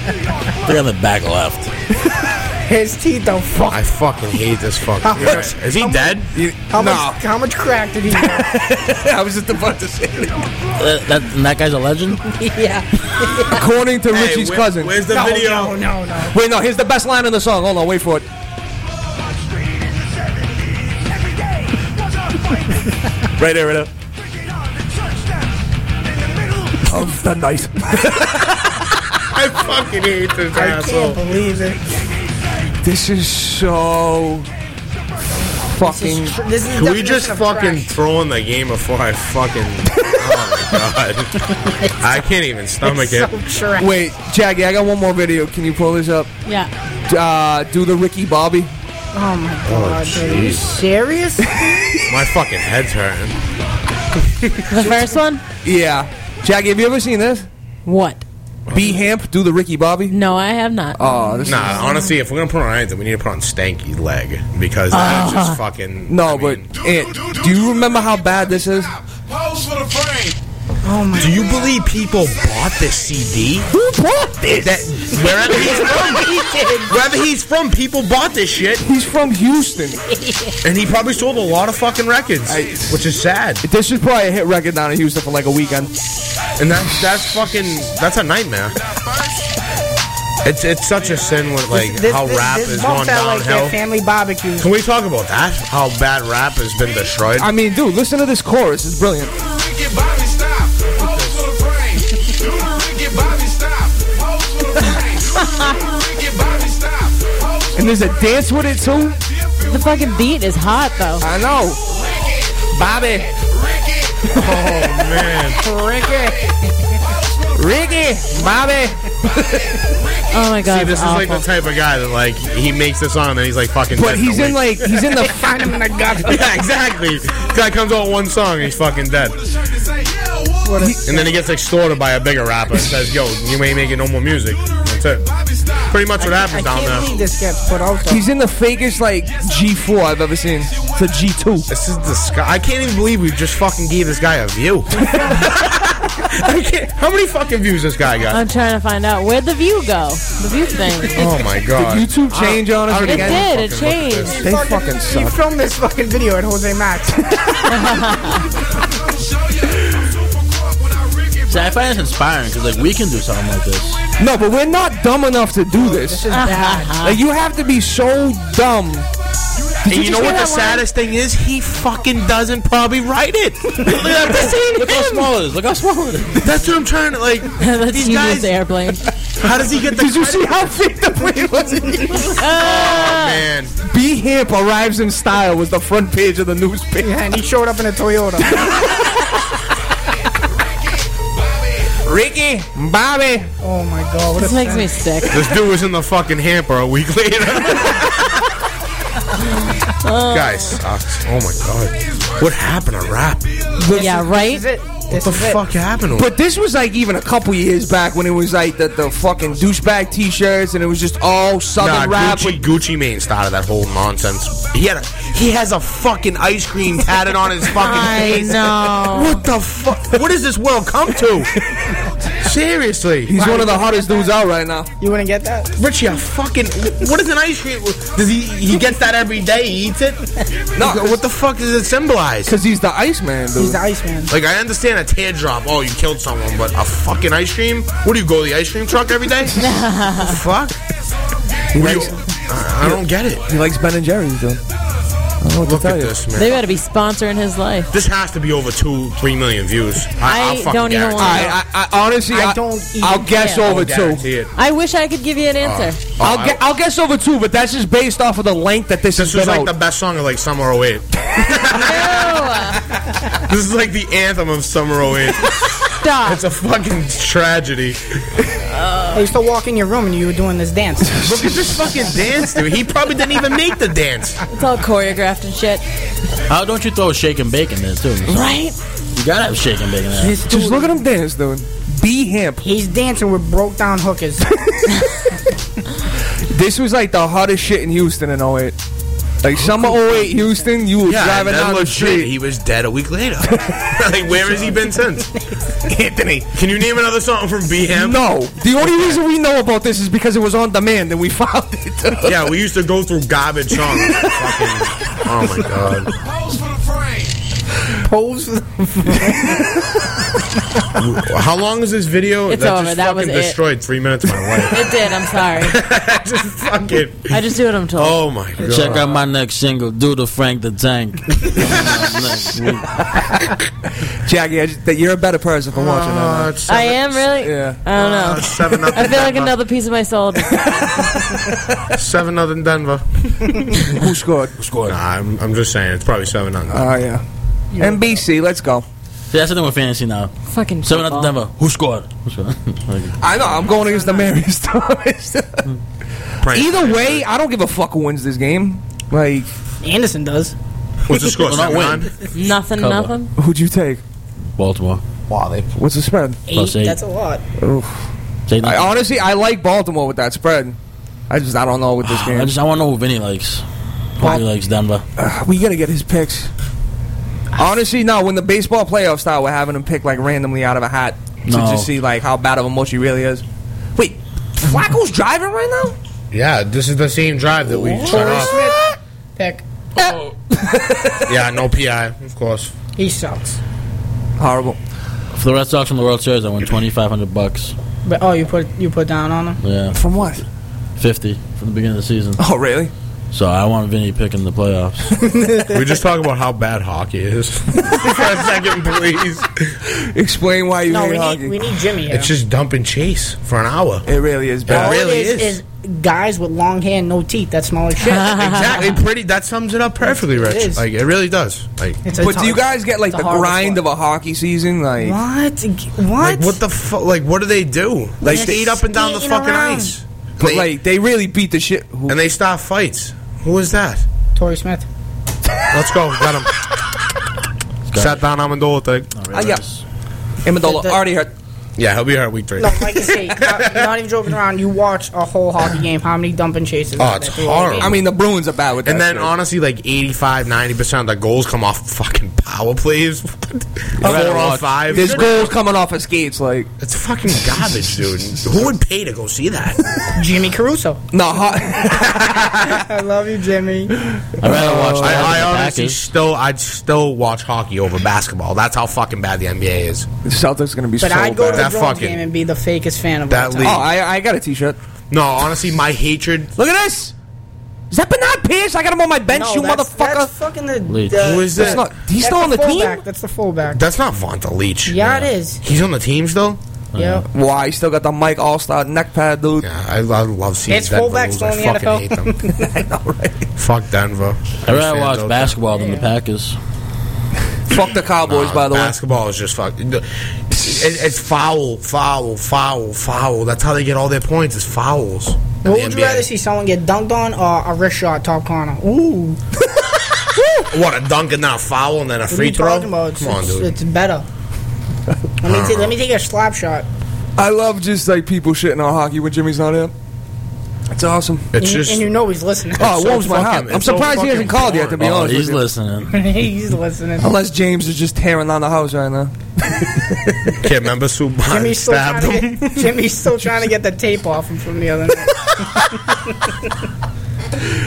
S3: They're on the back left.
S2: his teeth are fucked.
S4: I fucking hate this fucking
S2: How
S4: guy.
S2: much-
S4: Is he
S2: how
S4: dead?
S1: You,
S2: How
S1: no,
S2: much? How much crack did he have?
S1: I was just about to say that.
S3: That, that guy's a legend.
S2: yeah.
S1: According to
S4: Hey,
S1: Richie's
S4: where-
S1: cousin.
S4: Where's the
S2: No,
S4: video?
S2: no, no, no.
S1: Wait, no. Here's the best line in the song. Hold on. Wait for it. Right there, right there. Of the night.
S4: I fucking hate this
S2: I
S4: asshole.
S2: can't believe it.
S1: This is so fucking.
S2: This is, tr- this is the
S4: Can we just
S2: of
S4: fucking
S2: trash.
S4: throw in the game before I fucking? oh my god! I can't even stomach
S2: It's
S4: it.
S2: so trash.
S1: Wait, Jackie, I got one more video. Can you pull this up?
S5: Yeah.
S1: Uh, do the Ricky Bobby.
S2: Oh my god, dude. Are you
S4: jeez.
S2: serious?
S4: My fucking head's hurting.
S5: The first one?
S1: Yeah. Jackie, have you ever seen this?
S5: What?
S1: B Hamp, do the Ricky Bobby.
S5: No, I have not.
S1: Oh, this
S4: Nah, honestly, if we're gonna put on anything, we need to put on Stanky's leg because that's ah. just fucking.
S1: No,
S4: I mean,
S1: but Ant, do you remember how bad this is?
S6: Pose for the frame.
S2: Oh my
S4: do you believe people bought this CD?
S1: Who bought this?
S4: That wherever he's from, he wherever he's from, people bought this shit,
S1: He's from Houston.
S4: and he probably sold a lot of fucking records,
S1: I-
S4: which is sad.
S1: This is probably a hit record down in Houston for like a weekend.
S4: And that's that's fucking that's a nightmare. It's it's such a sin with like
S2: This-
S4: how
S2: this-
S4: rap
S2: this
S4: is going
S2: bumps out like their family barbecues.
S4: Can we talk about that? How bad rap has been destroyed.
S1: I mean, dude, listen to this chorus. It's brilliant. And there's a dance with it too.
S5: The fucking beat is hot though.
S1: I know. Bobby.
S4: oh man,
S2: Ricky.
S1: Ricky, Bobby.
S5: Oh my god.
S4: See, this is like the type of guy that like he makes the song and he's like fucking.
S1: But
S4: dead
S1: he's
S4: a
S1: in
S4: week.
S1: like he's in the
S2: Find him the gut.
S4: yeah, exactly. Guy comes out one song and he's fucking dead,
S2: What a-
S4: and then he gets extorted by a bigger rapper and says, "Yo, you ain't making no more music." That's it. Pretty much what
S2: I
S4: happens down
S2: can't
S4: there.
S2: this gets put out. Though.
S1: he's in the fakest like G4 I've ever seen. It's a G2.
S4: This is disgusting. I can't even believe we just fucking gave this guy a view. I can't. How many fucking views this guy got?
S5: I'm trying to find out where'd the view go. The view thing.
S4: Oh my god.
S1: YouTube change on us
S5: It
S1: again.
S5: did. It
S4: fucking look at this.
S5: changed.
S1: They
S2: Fucking-
S1: fucking
S2: He filmed this fucking video at Jose Max.
S3: See, I find this inspiring because like we can do something like this.
S1: No, but we're not dumb enough to do this.
S2: This is bad. Uh-huh.
S1: Like you have to be so dumb.
S4: And you know what the
S5: that line?
S4: saddest thing is? He fucking doesn't probably write it. Look at that. This ain't
S3: Look how small it is. Look how small it is.
S4: That's what I'm trying to like.
S5: Let's
S4: these
S5: use
S4: guys.
S5: this airplane.
S4: How does he get the?
S1: Did you see how big the plane was?
S4: Oh, man?
S1: B Hip arrives in style was the front page of the newspaper.
S2: Yeah, and he showed up in a Toyota.
S1: Ricky, Bobby.
S2: Oh my god, what
S5: This
S2: a
S5: makes me sick.
S4: This dude was in the fucking hamper a week later. Guy sucks. Uh, oh my god. What happened to rap?
S5: Yeah, right.
S2: This is it. This
S4: The
S2: is it.
S4: fuck happened to him?
S1: But this was like even a couple years back when it was like the, the fucking douchebag t-shirts and it was just all southern
S4: Nah,
S1: rap.
S4: Gucci,
S1: with-
S4: Gucci Mane started that whole nonsense. He had a, he has a fucking ice cream tatted on his fucking
S5: I
S4: face.
S5: know.
S4: What the fuck? What does this world come to? Seriously.
S1: He's one of the hottest dudes out right now.
S2: You wouldn't get that?
S4: Richie, a fucking. What is an ice cream? Does he he gets that every day? He eats it.
S1: No,
S4: What the fuck does it symbolize?
S1: Because he's the Iceman, dude.
S2: He's the Iceman.
S4: Like I understand a teardrop. Oh, you killed someone, but a fucking ice cream? What do you go to the ice cream truck every day? fuck. What you- I, I don't get it.
S1: he likes Ben and Jerry's, dude.
S4: Look at this, man.
S5: They better be sponsoring his life.
S4: This has to be over two, three million views. I,
S5: I
S4: I'll
S5: don't even wanna-
S1: I, I, I honestly,
S2: I
S1: I,
S2: don't even
S1: I'll guess
S2: care.
S1: over
S4: I'll
S1: two.
S4: it.
S5: I wish I could give you an uh, answer.
S1: Uh, I'll,
S4: Oh,
S1: ge- I'll guess over two, but that's just based off of the length that this, is.
S4: This
S1: has
S4: was like
S1: out.
S4: the best song of like Summer 08.
S5: No.
S4: This is like the anthem of Summer 08.
S5: Stop.
S4: It's a fucking tragedy.
S2: I used to walk in your room and you were doing this dance.
S4: Look at this fucking dance, dude. He probably didn't even make the dance.
S5: It's all choreographed and shit.
S3: How don't you throw shake and bake in there too?
S5: Right?
S3: You gotta have shake and bake in there.
S2: This
S1: just look at him dance, dude. Be him.
S2: He's dancing with broke down hookers.
S1: This was like the hottest shit in Houston in 08. Like summer 08 Houston, you were
S4: Yeah,
S1: driving
S4: that
S1: down the
S4: legit.
S1: street.
S4: He was dead a week later. like, where has he been since? Anthony, can you name another song from BM?
S1: No, the only reason we know about this is because it was on demand and we found it.
S4: Yeah, we used to go through garbage songs. Fucking, oh my god.
S6: Pose for the
S4: How long is this video?
S5: It's
S4: that
S5: over,
S4: just
S5: that was
S4: fucking
S5: it.
S4: destroyed three minutes of my life.
S5: It did. I'm sorry.
S4: just fucking.
S5: I just do what I'm told.
S4: Oh my god.
S3: Check out my next single, "Do the Frank the Tank."
S1: Jackie, I just, that you're a better person for watching
S4: Uh,
S1: that.
S4: it's
S5: I am really.
S1: Yeah.
S5: I don't
S4: uh,
S5: know.
S4: seven.
S5: I feel like
S4: Denver.
S5: another piece of my soul.
S4: seven nothing Denver.
S1: Who scored? Who scored?
S4: Nah, I'm, I'm just saying it's probably seven nothing.
S1: Oh, yeah. NBC, let's go.
S3: See, that's the thing with fantasy now.
S5: Fucking
S3: Seven
S5: football.
S3: at Denver. Who scored? Who scored? Like,
S1: I know, I'm going against the Marius Thomas. Either way, I don't give a fuck who wins this game. Like,
S2: Anderson does.
S4: what's the score?
S3: Not win.
S5: Nothing.
S3: Cover.
S5: Nothing.
S1: who'd you take?
S3: Baltimore.
S4: Wow, they
S1: What's the spread?
S2: Eight.
S3: Plus eight.
S2: That's a lot.
S3: Say
S1: I,
S3: nothing.
S1: honestly, I like Baltimore with that spread. I just, I don't know with this game.
S3: I
S1: game.
S3: just I want to know who Vinny likes. Hope he likes Denver.
S1: we gotta get his picks. Honestly, no. When the baseball playoffs start, we're having him pick like randomly out of a hat to
S3: No.
S1: just see like how bad of a mush he really is. Wait, Flacco's driving right now?
S4: Yeah, this is the same drive that we shut off.
S2: Smith. Pick.
S4: Yeah, no PI, of course.
S2: He sucks.
S1: Horrible.
S3: For the Red Sox from the World Series, I won twenty five hundred bucks.
S2: But oh, you put you put down on him.
S3: Yeah,
S1: From what?
S3: fifty from the beginning of the season.
S1: Oh, really?
S3: So I want Vinny picking the playoffs.
S4: we just talk about how bad hockey is for a second, please.
S1: Explain why you
S2: No,
S1: hate
S2: we
S1: hockey.
S2: need, we need Jimmy here.
S4: It's just dump and chase for an hour.
S1: it really is bad.
S4: it really
S2: it
S4: is.
S2: is, guys with long hair and no teeth that smell like shit.
S4: exactly, pretty. That sums it up perfectly, Rich.
S2: is.
S4: Like it really does. Like,
S2: It's a
S1: But do you guys get like the grind
S2: sport.
S1: of a hockey season? Like,
S2: What? What?
S4: like what the fuck? Like what do they do? Like
S2: They're
S4: skate up and down the fucking
S2: around.
S4: ice.
S1: But
S4: They-
S1: like they really beat the shit. Who,
S4: and they start fights. Who is that?
S2: Torrey Smith.
S4: Let's go. Got him. Sat down Amendola thing.
S1: Ah, yeah. Amendola
S2: The- the-
S1: already hurt.
S4: Yeah, he'll be here week three.
S2: No, like I say, not, not even joking around. You watch a whole hockey game. How many dump and chases?
S4: Oh, it's
S2: there
S4: horrible.
S1: I mean, the Bruins are bad with that.
S4: And then
S1: shit.
S4: honestly, like 85, 90% of the goals come off fucking power plays. Four on five.
S1: there's goals coming off of skates. Like,
S4: It's fucking garbage, dude. Who would pay to go see that?
S2: Jimmy Caruso.
S1: no, ho-
S2: I love you, Jimmy.
S3: I'd rather watch that
S4: I, I
S3: than
S4: honestly
S3: Packers.
S4: still, I'd still watch hockey over basketball. That's how fucking bad the NBA is.
S1: the Celtics are gonna be
S2: But
S1: so
S2: I'd go to
S1: bad.
S2: the
S4: That
S2: Bruins
S4: fucking-
S2: game and be the fakest fan of
S4: That
S2: all time.
S4: league-
S1: Oh, I, I got a T-shirt.
S4: No, honestly, my hatred.
S1: Look at this. Is that Bernard Pierce? I got him on my bench,
S2: No,
S1: you
S2: that's,
S1: motherfucker.
S2: That's fucking the.
S3: Leach.
S2: the
S4: Who is
S1: That's
S4: that?
S1: not. He's
S2: that's
S1: still on the
S2: fullback.
S1: team.
S2: That's the fullback.
S4: That's not Vonta Leach.
S2: yeah, it is.
S4: He's on the teams though.
S2: Yeah.
S1: Why? He still got the Mike All Star neck pad, dude.
S4: Yeah, I, I love seeing
S2: It's
S4: Denver
S2: fullbacks
S4: lose.
S2: still
S4: I
S2: in the
S4: fucking
S2: NFL.
S4: hate them. Fuck Denver.
S3: I'd rather watch basketball than the Packers.
S1: Fuck the Cowboys, by the way.
S4: Basketball is just fuck. It, it's foul, foul, foul, foul. That's how they get all their points. It's fouls.
S2: What
S4: the
S2: would you rather see someone get dunked on or a wrist shot top corner? Ooh.
S4: What a dunk and then a foul and then a
S2: What
S4: free throw?
S2: talking about? It's,
S4: Come on, dude.
S2: it's better. Let me, uh-huh. ta- let me take a slap shot.
S1: I love just like people shitting on hockey when Jimmy's not here. It's awesome.
S4: It's
S2: And,
S4: just
S2: and you know he's listening.
S1: Oh, it
S4: so
S1: warms my heart. I'm
S4: it's so
S1: surprised he hasn't called yet, to be
S3: Oh,
S1: honest
S3: he's
S1: with
S3: listening.
S2: he's listening.
S1: Unless James is just tearing down the house right now.
S4: can't remember Subban
S2: Jimmy's still,
S4: stabbed him.
S2: get, Jimmy's still trying to get the tape off him from the other night.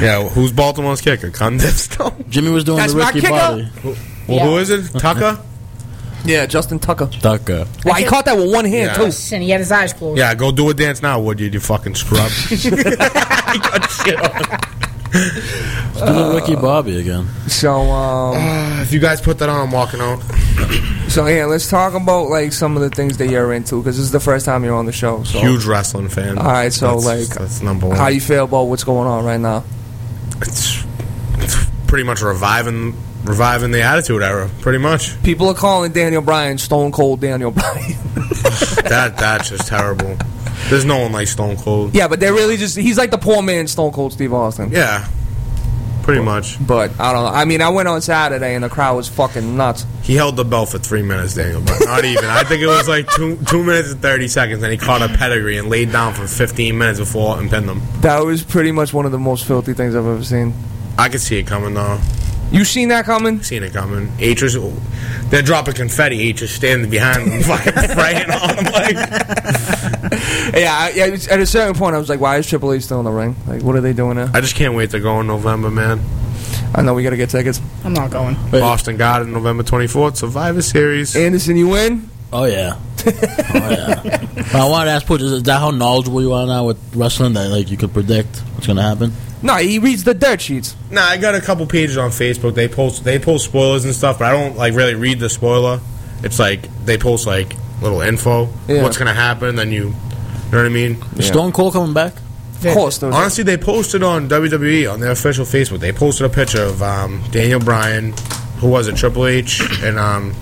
S4: Yeah, who's Baltimore's kicker? Cundiff still.
S3: Jimmy was doing
S1: That's
S3: the
S1: my
S3: Ricky
S1: kicker?
S3: Bobby.
S4: Well,
S2: Yeah.
S4: who is it? Tucker.
S1: Yeah, Justin Tucker.
S3: Tucker.
S1: Why he caught that with one hand
S4: Yeah.
S1: too?
S2: and he had his eyes closed.
S4: Yeah, go do a dance now, would you? You fucking scrub.
S3: Do the Ricky Bobby again.
S1: So, um,
S4: if you guys put that on, I'm walking out.
S1: so yeah, let's talk about like some of the things that you're into because this is the first time you're on the show. So,
S4: Huge wrestling fan.
S1: All right, so,
S4: That's-
S1: like,
S4: that's number one.
S1: how you feel about what's going on right now?
S4: it's, it's pretty much reviving reviving the Attitude Era. Pretty much.
S1: People are calling Daniel Bryan Stone Cold Daniel Bryan.
S4: That that's just terrible. There's no one like Stone Cold.
S1: yeah, but they're really just—he's like the poor man Stone Cold Steve Austin.
S4: Yeah, pretty much.
S1: But I don't know. I mean, I went on Saturday and the crowd was fucking nuts.
S4: He held the belt for three minutes, Daniel, but not even. I think it was like two two minutes and thirty seconds, and he caught a pedigree and laid down for 15 minutes before and pinned him.
S1: That was pretty much one of the most filthy things I've ever seen.
S4: I could see it coming though.
S1: You seen that coming?
S4: Seen it coming. H was they're dropping confetti. H is standing behind them, fucking spraying on him like.
S1: Yeah, I, yeah. At a certain point, I was like, "Why is Triple H still in the ring? Like, what are they doing there?"
S4: I just can't wait to go in November, man.
S1: I know we gotta get tickets.
S2: I'm not going.
S3: Wait.
S4: Boston Garden, November 24th, Survivor Series.
S1: Anderson, you win?
S3: Oh yeah. oh yeah. I wanted to ask, Pooch, is that how knowledgeable you are now with wrestling that like you could predict what's gonna happen?
S1: No, he reads the dirt sheets.
S4: Nah, I got a couple pages on Facebook. They post they post spoilers and stuff, but I don't like really read the spoiler. It's like they post like little info,
S1: Yeah.
S4: what's gonna happen. Then you, you know what I mean.
S3: Is Stone Cold coming back?
S1: Of course, those.
S4: Honestly, they posted on WWE on their official Facebook. They posted a picture of um, Daniel Bryan, who was it, Triple H, and um,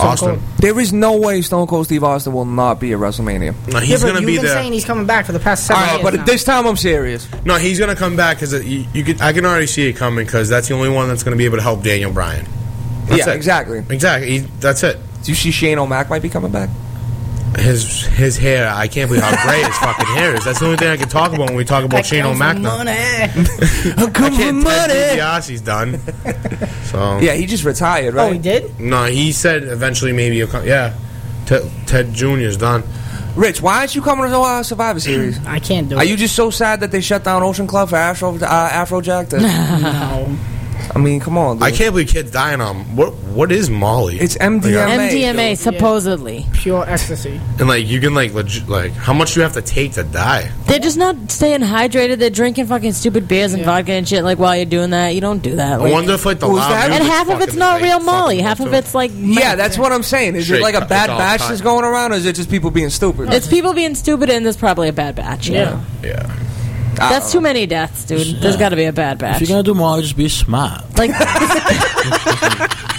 S4: Austin.
S2: Cold.
S1: There is no way Stone Cold Steve Austin will not be at WrestleMania.
S4: No,
S2: Yeah,
S4: he's
S2: but
S4: gonna
S2: you've
S4: be
S2: been
S4: there.
S2: saying he's coming back for the past
S1: All
S2: seven
S1: right,
S2: years
S1: but
S2: now.
S1: this time I'm serious.
S4: no, he's gonna come back because you, you could. I can already see it coming because that's the only one that's gonna be able to help Daniel Bryan. That's
S1: yeah,
S4: it.
S1: exactly.
S4: Exactly. He, that's it.
S1: Do you see Shane O'Mac might be coming back?
S4: His his hair. I can't believe how gray his fucking hair is. That's the only thing I can talk about when we talk about
S2: I
S4: Shane
S2: come
S4: O'Mac
S2: money.
S1: I'm
S4: can't.
S1: for
S4: Ted
S1: money.
S4: DiBiase's done. So
S1: Yeah, he just retired, right?
S2: Oh, he did?
S4: no, he said eventually maybe he'll come. Yeah, Ted, Ted Junior's done.
S1: Rich, why aren't you coming to the uh, Survivor Series?
S2: I can't do
S1: Are
S2: it.
S1: Are you just so sad that they shut down Ocean Club for Afro uh, Afrojack?
S2: No.
S1: I mean, come on. Dude.
S4: I can't believe kids dying on what? What is Molly?
S1: It's MDMA.
S5: MDMA,
S1: dude.
S5: supposedly.
S2: Pure ecstasy.
S4: and like you can like legit, like how much do you have to take to die?
S5: They're just not staying hydrated. They're drinking fucking stupid beers and
S2: Yeah.
S5: vodka and shit. Like while you're doing that, you don't do that.
S4: I wonder if like the loud
S1: that?
S5: and half of it's not real Molly. Half of it's like
S1: Yeah, that's what I'm saying. Is
S4: Straight
S1: it like a bad batch that's going around, or is it just people being stupid?
S5: It's people being stupid, and there's probably a bad batch. Yeah,
S2: Yeah.
S4: Yeah. Ah.
S5: that's too many deaths, dude. There's uh, got to be a bad batch.
S3: If you're gonna do more, just be smart.
S5: Like,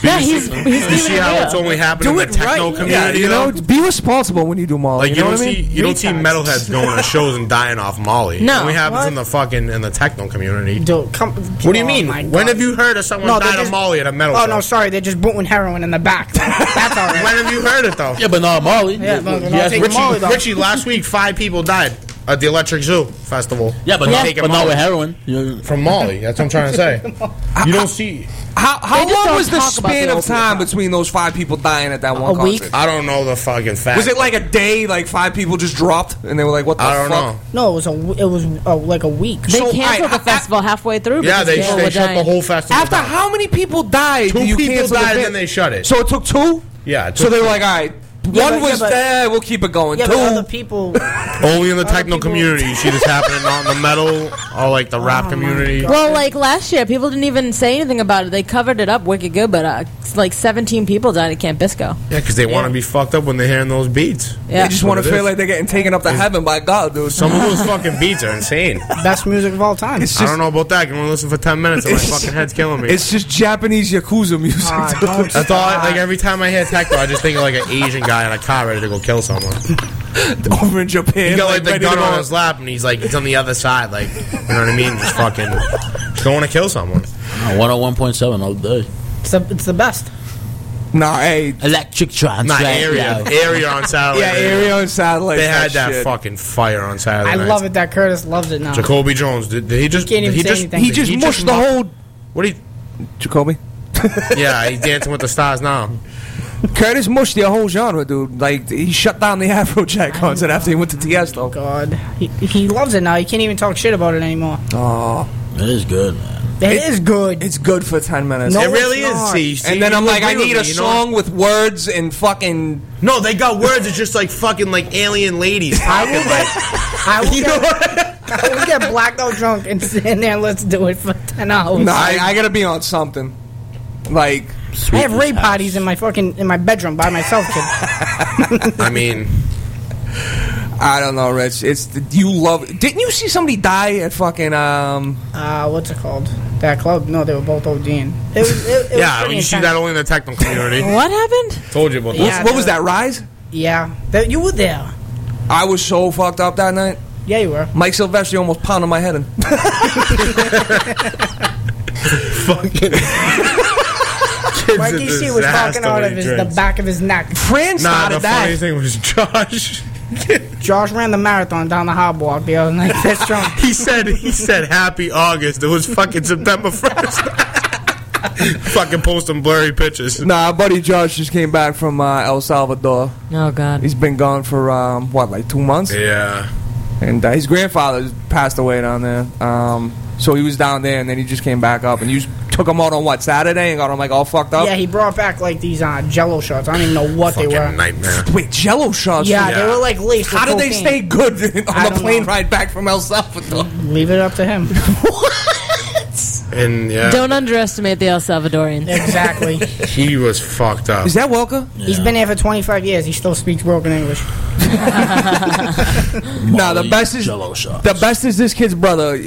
S5: yeah, he's he's
S4: You see how it's only happening
S1: Do
S4: in
S1: it
S4: the techno
S1: right.
S4: community,
S1: yeah, you know,
S4: though?
S1: be responsible when you do Molly.
S4: Like
S1: you
S4: you,
S1: know
S4: don't
S1: what I
S4: see
S1: mean?
S4: you don't see
S2: Retards.
S4: metalheads going to shows and dying off Molly.
S5: No.
S4: it only happens
S2: What?
S4: in the fucking in the techno community.
S2: Dude, come.
S4: What do you
S2: oh
S4: mean?
S2: my
S4: When have you heard of someone
S2: No, they
S4: died of Molly at a metal
S2: Oh
S4: show?
S2: no, sorry. They're just booting heroin in the back. That's all right.
S4: When have you heard it though?
S3: Yeah, but not Molly.
S2: Yeah, but they're not
S3: Yes,
S2: taking
S3: Richie-
S2: Molly.
S4: Richie, last week five people died at the Electric Zoo festival.
S3: Yeah, but,
S4: From
S3: not,
S4: taking
S3: but not with heroin. You-
S4: From Molly, that's what I'm trying to say. You don't see.
S1: How, how
S5: They just
S1: long
S5: don't
S1: was the
S5: talk about
S1: span
S5: the
S1: of
S5: opiate
S1: time
S5: problem.
S1: between those five people dying at that one
S2: A week?
S1: concert?
S4: I don't know the fucking fact.
S1: Was it like a day? Like five people just dropped, and they were like, "What the
S4: I don't
S1: fuck?"
S4: know.
S2: No, it was a. w- It was uh, like a week.
S5: They
S1: So,
S5: canceled
S1: I-
S5: the festival halfway through.
S4: Yeah,
S5: because
S4: they,
S5: people
S4: they
S5: were
S4: shut the
S5: dying.
S4: whole festival.
S1: After
S4: down.
S1: how many people died?
S4: Two
S1: do you
S4: people
S1: cancel the
S4: died,
S1: bit?
S4: then they shut it.
S1: So it took two.
S4: Yeah, it
S1: So
S4: took
S1: they were
S4: two.
S1: like, "All right,
S2: Yeah,
S1: one
S2: but- yeah,
S1: was
S2: but-
S1: there. We'll keep it going."
S2: Yeah,
S1: two.
S2: but other people.
S4: Only in the techno community. You see this happening not in the metal or like the rap
S2: my
S4: community.
S5: Well, like last year, people didn't even say anything about it. They covered it up wicked good, but uh, like 17 people died at Camp Bisco.
S4: Yeah, because they want to be fucked up when they're hearing those beats.
S5: Yeah.
S1: they just want to feel
S4: is.
S1: like they're getting taken up to heaven by God, dude.
S4: Some of those fucking beats are insane.
S2: Best music of all time.
S1: It's
S4: I don't know about that. I can only listen for ten minutes and my fucking head's killing me.
S1: It's just Japanese yakuza music. Dude.
S2: don't
S4: That's all. I, like every time I hear techno, I just think of like an Asian guy in a car ready to go kill someone.
S1: Over in Japan,
S4: He got like the
S1: ready to
S4: gun
S1: go-
S4: on his lap, and he's like he's on the other side, like you know what I mean? Just fucking going to kill someone.
S3: Uh, 101.7 all day.
S2: It's the, it's the best.
S1: Nah, hey,
S3: Electric trance.
S4: Not
S3: right
S4: area,
S3: now.
S4: area on Saturday.
S1: yeah, area and satellite.
S4: They had that
S1: shit.
S4: fucking fire on Saturday.
S2: I
S4: night.
S2: love it that Curtis loves it now.
S4: Jacoby Jones. Did, did he just?
S2: Can't even
S4: he
S2: say
S4: just,
S2: anything.
S1: He just mushed the whole
S4: What do you?
S1: Jacoby.
S4: Yeah, he's dancing with the stars now.
S1: Curtis mushed the whole genre, dude. Like he shut down the Afrojack concert after he went to Tiesto.
S2: God, he, he loves it now. He can't even talk shit about it anymore.
S1: Oh,
S3: It is good, man.
S2: It
S1: It-
S2: is good.
S1: it's good for ten minutes.
S2: No,
S4: it really
S2: it's
S4: is.
S2: not.
S4: See, see,
S1: and then
S4: you
S1: I'm like, I
S4: with
S1: need a
S4: me, you know?
S1: song with words and fucking.
S4: No, they got words. It's just like fucking like alien ladies talking like.
S2: I will,
S4: You know
S2: get, I will get blacked out drunk and sit in there and let's do it for 10 hours.
S1: Nah, I, I gotta be on something. Like,
S2: I have rape potties in my fucking in my bedroom by myself, kid.
S4: I mean,
S1: I don't know, Rich. It's you love. Didn't you see somebody die at fucking um?
S2: Uh, what's it called? That club? No, they were both ODing. It was, it, it
S4: yeah,
S2: was pretty
S4: you see that only in the techno community.
S5: What happened?
S4: Told you about that.
S2: Yeah.
S1: what was that? Rise?
S2: Yeah, that, you were there.
S1: I was so fucked up that night.
S2: Yeah, you were.
S1: Mike Silvestri almost pounded my head in.
S4: Fucking.
S2: Mikey C was talking out of his, the back of his neck.
S1: Fran
S4: Nah,
S1: started
S4: the
S1: that.
S4: funny thing was Josh.
S2: Josh ran the marathon down the hard walk the other night. That's drunk.
S4: He said he said Happy August. It was fucking September first. fucking post some blurry pictures.
S1: Nah, buddy Josh just came back from uh, El Salvador.
S5: Oh God.
S1: He's been gone for um, what, like two months,
S4: Yeah.
S1: and uh, his grandfather passed away down there. Um, so he was down there, and then he just came back up, and you took him out on what Saturday and got him like all fucked up.
S2: Yeah, he brought back like these uh, Jello shots. I don't even know what
S4: Fucking
S2: they were.
S4: nightmare.
S1: Wait, Jello shots.
S2: Yeah,
S4: Yeah.
S2: they were like laced.
S1: How
S2: with
S1: did they
S2: cocaine.
S1: stay good on
S2: I
S1: the
S2: don't
S1: plane
S2: know.
S1: ride back from El Salvador?
S2: Leave it up to him.
S4: And yeah,
S5: Don't underestimate the El Salvadorians.
S2: exactly.
S4: he was fucked up.
S1: Is that Welker?
S2: He's been here for 25 years. He still speaks broken English.
S1: Nah, the best is
S3: Jello shot.
S1: the best is this kid's brother.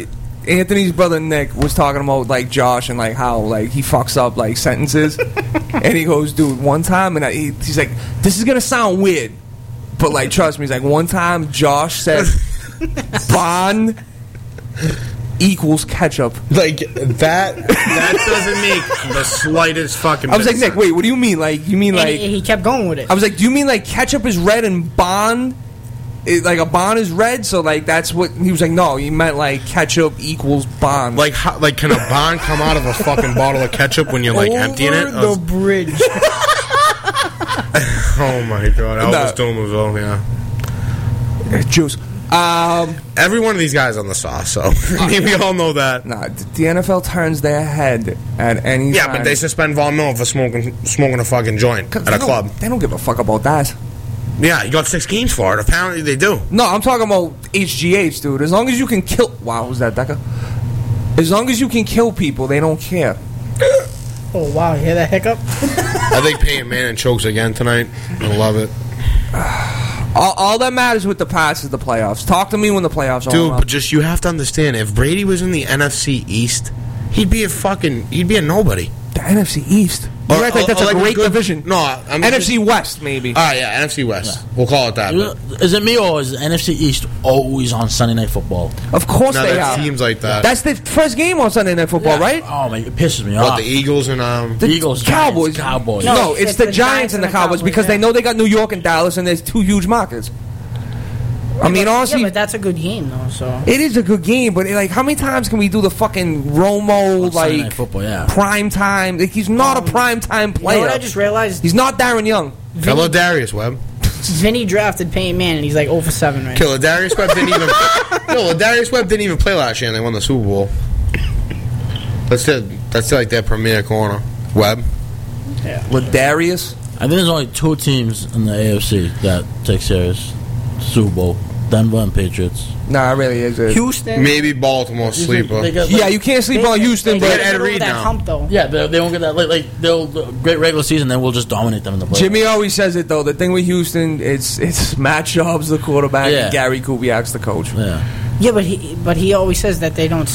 S1: Anthony's brother Nick was talking about like Josh and like how like he fucks up like sentences, and he goes, "Dude, one time," and I, he, he's like, "This is gonna sound weird, but like trust me." He's like, "One time, Josh said Bond equals ketchup."
S4: Like that. That doesn't make the slightest fucking.
S1: I was
S4: bit
S1: like,
S4: of
S1: Nick,
S4: sense.
S1: wait, what do you mean? Like, you mean
S2: And
S1: like?
S2: he, he kept going with it.
S1: I was like, do you mean like ketchup is red and Bond? It, like a Bond is red, so like that's what he was like. No, he meant like ketchup equals Bond.
S4: Like, how, like, can a bond come out of a fucking bottle of ketchup when you're like emptying it?
S2: Over
S4: was-
S2: the bridge.
S4: oh my god, Elvis
S1: Nah.
S4: Dumervil, yeah.
S1: juice. Um,
S4: Every one of these guys on the sauce, so I mean, we all know that.
S1: nah, the NFL turns their head at any
S4: Yeah,
S1: time.
S4: but they suspend Von Miller for smoking smoking a fucking joint at a club.
S1: They don't give a fuck about that.
S4: Yeah, you got six games for it. Apparently, they do.
S1: No, I'm talking about HGH, dude. As long as you can kill. Wow, was that Deca? As long as you can kill people, they don't care.
S2: Oh wow, you hear that hiccup?
S4: I think Peyton Manning chokes again tonight. I love it,
S1: All, all that matters with the Pats is the playoffs. Talk to me when the playoffs are
S4: dude. But just you have to understand, if Brady was in the NFC East, he'd be a fucking he'd be a nobody.
S1: The NFC East. You
S4: Or-
S1: act like that's
S4: or
S1: a
S4: like a
S1: great
S4: good-
S1: division.
S4: No, I'm
S1: NFC
S4: just-
S1: West, maybe.
S4: Ah, yeah, NFC West. We'll call it that. but-
S3: Is it me or is NFC East always on Sunday Night Football?
S1: of course
S4: No,
S1: they
S4: that
S1: are.
S4: seems like that.
S1: That's the first game on Sunday Night Football, right?
S3: Oh man, it pisses me
S4: What
S3: off.
S4: the Eagles and um.
S3: The Eagles,
S1: Cowboys.
S3: Giants, Cowboys.
S1: No,
S2: No,
S1: it's,
S2: it's
S1: the,
S2: the
S1: Giants and the Cowboys, because
S2: yeah.
S1: they know they got New York and Dallas, and there's two huge markets. I mean, honestly,
S2: yeah, but that's a good game though. So
S1: it is a good game, but like, how many times can we do the fucking Romo
S3: On
S1: like
S3: Football, yeah.
S1: prime time? Like, he's not a um, prime time
S2: you know
S1: player.
S2: what I just realized?
S1: he's not Darren Young.
S4: Hello, Darius Webb.
S2: Vinny drafted Peyton Manning. And he's like 0 for 7 right now.
S4: Killer Darius Webb didn't even. no, Darius Webb didn't even play last year, and they won the Super Bowl. That's their, that's like their premier corner. Webb.
S1: Yeah. Lardarius.
S3: I think there's only two teams in the AFC that take serious Super Bowl: Denver and Patriots.
S1: Nah, it really is. It.
S2: Houston.
S4: Maybe Baltimore sleeper.
S3: They got, like-
S1: Yeah, you can't sleep on Houston,
S2: they
S1: but
S2: gotta
S4: Ed
S2: get
S4: Reed
S2: that
S4: now.
S2: hump though.
S3: Yeah, they, they won't get that. Like, like they'll great regular season, then we'll just dominate them in the playoffs.
S1: Jimmy always says it though. The thing with Houston, it's it's Matt Schaub's the quarterback,
S3: Yeah.
S1: and Gary Kubiak's the coach.
S3: Yeah,
S2: Yeah, but he but he always says that they don't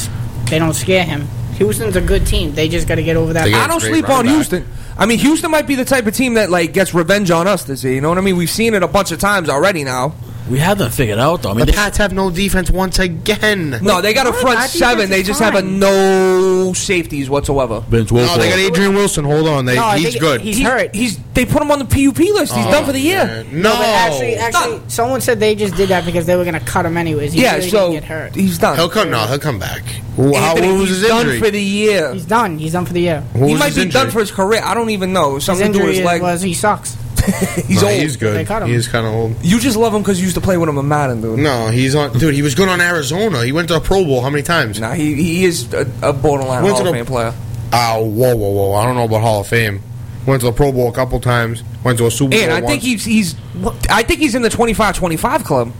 S2: they don't scare him. Houston's a good team. They just got to get over that.
S4: They.
S1: I don't sleep on
S4: back.
S1: Houston. I mean, Houston might be the type of team that like gets revenge on us this year. You know what I mean? We've seen it a bunch of times already now.
S3: We have them figured out though. I mean,
S4: The
S3: they,
S4: Pats have no defense once again.
S1: No, they got a front
S2: I
S1: seven. They
S2: is
S1: just have a no safeties whatsoever.
S3: Vince
S4: No, they got Adrian Wilson. Hold on, they,
S2: No,
S4: he's
S2: think
S4: good.
S2: He's
S1: He-
S2: hurt.
S1: He's they put him on the PUP list. He's oh, done for the year.
S4: Man, No,
S2: but actually, actually, someone said they just did that because they were going to cut him anyways. He
S1: yeah,
S2: really
S1: so
S2: didn't get hurt.
S1: he's done.
S4: he'll come. No, he'll come back. Who, how,
S1: Anthony,
S4: what was
S1: he's
S4: his
S1: done
S4: injury?
S1: for the year.
S2: He's done. He's done for the year.
S4: What
S1: he might
S4: his
S1: be done for his career. I don't even know.
S2: His
S1: Something to do with
S2: injury
S1: his leg.
S2: was he sucks.
S1: he's
S4: No,
S1: old.
S4: he's
S2: They
S4: good.
S2: cut him.
S4: He's kind of old.
S1: You just love him because you used to play with him in Madden, dude.
S4: No, he's on. Dude, he was good on Arizona. He went to a Pro Bowl how many times?
S1: Nah, he he is a, a borderline
S4: Went
S1: Hall of
S4: the-
S1: Fame player.
S4: Oh, whoa, whoa, whoa! I don't know about Hall of Fame. Went to the Pro Bowl a couple times. Went to a Super
S1: And
S4: Bowl.
S1: I think he's he's I think he's in the 25-25 club,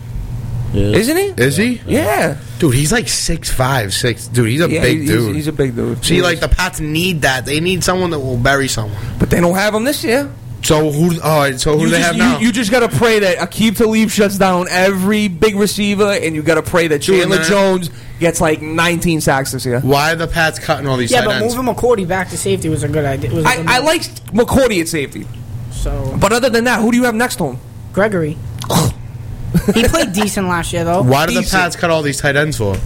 S3: Yeah.
S1: isn't he?
S4: is he?
S1: Yeah,
S4: Dude, he's like six five, six. Dude, he's a
S1: yeah.
S4: big
S1: he's,
S4: dude.
S1: He's a big dude.
S4: See, like the Pats need that. They need someone that will bury someone.
S1: but they don't have him this year.
S4: So who? All right. So who
S1: you
S4: do they
S1: just,
S4: have
S1: you,
S4: now?
S1: you just gotta pray that Aqib Talib shuts down every big receiver, and you gotta pray that Chandler
S4: man.
S1: Jones gets like 19 sacks this year.
S4: Why are the Pats cutting all these
S2: Yeah,
S4: tight
S2: but
S4: ends?
S2: moving McCourty back to safety was a good idea. Was a
S1: I,
S2: good
S1: I
S2: move.
S1: like McCourty at safety,
S2: so
S1: but other than that, who do you have next to him?
S2: Gregory. he played decent last year though.
S4: Why do the
S1: Decent.
S4: Pats cut all these tight ends for?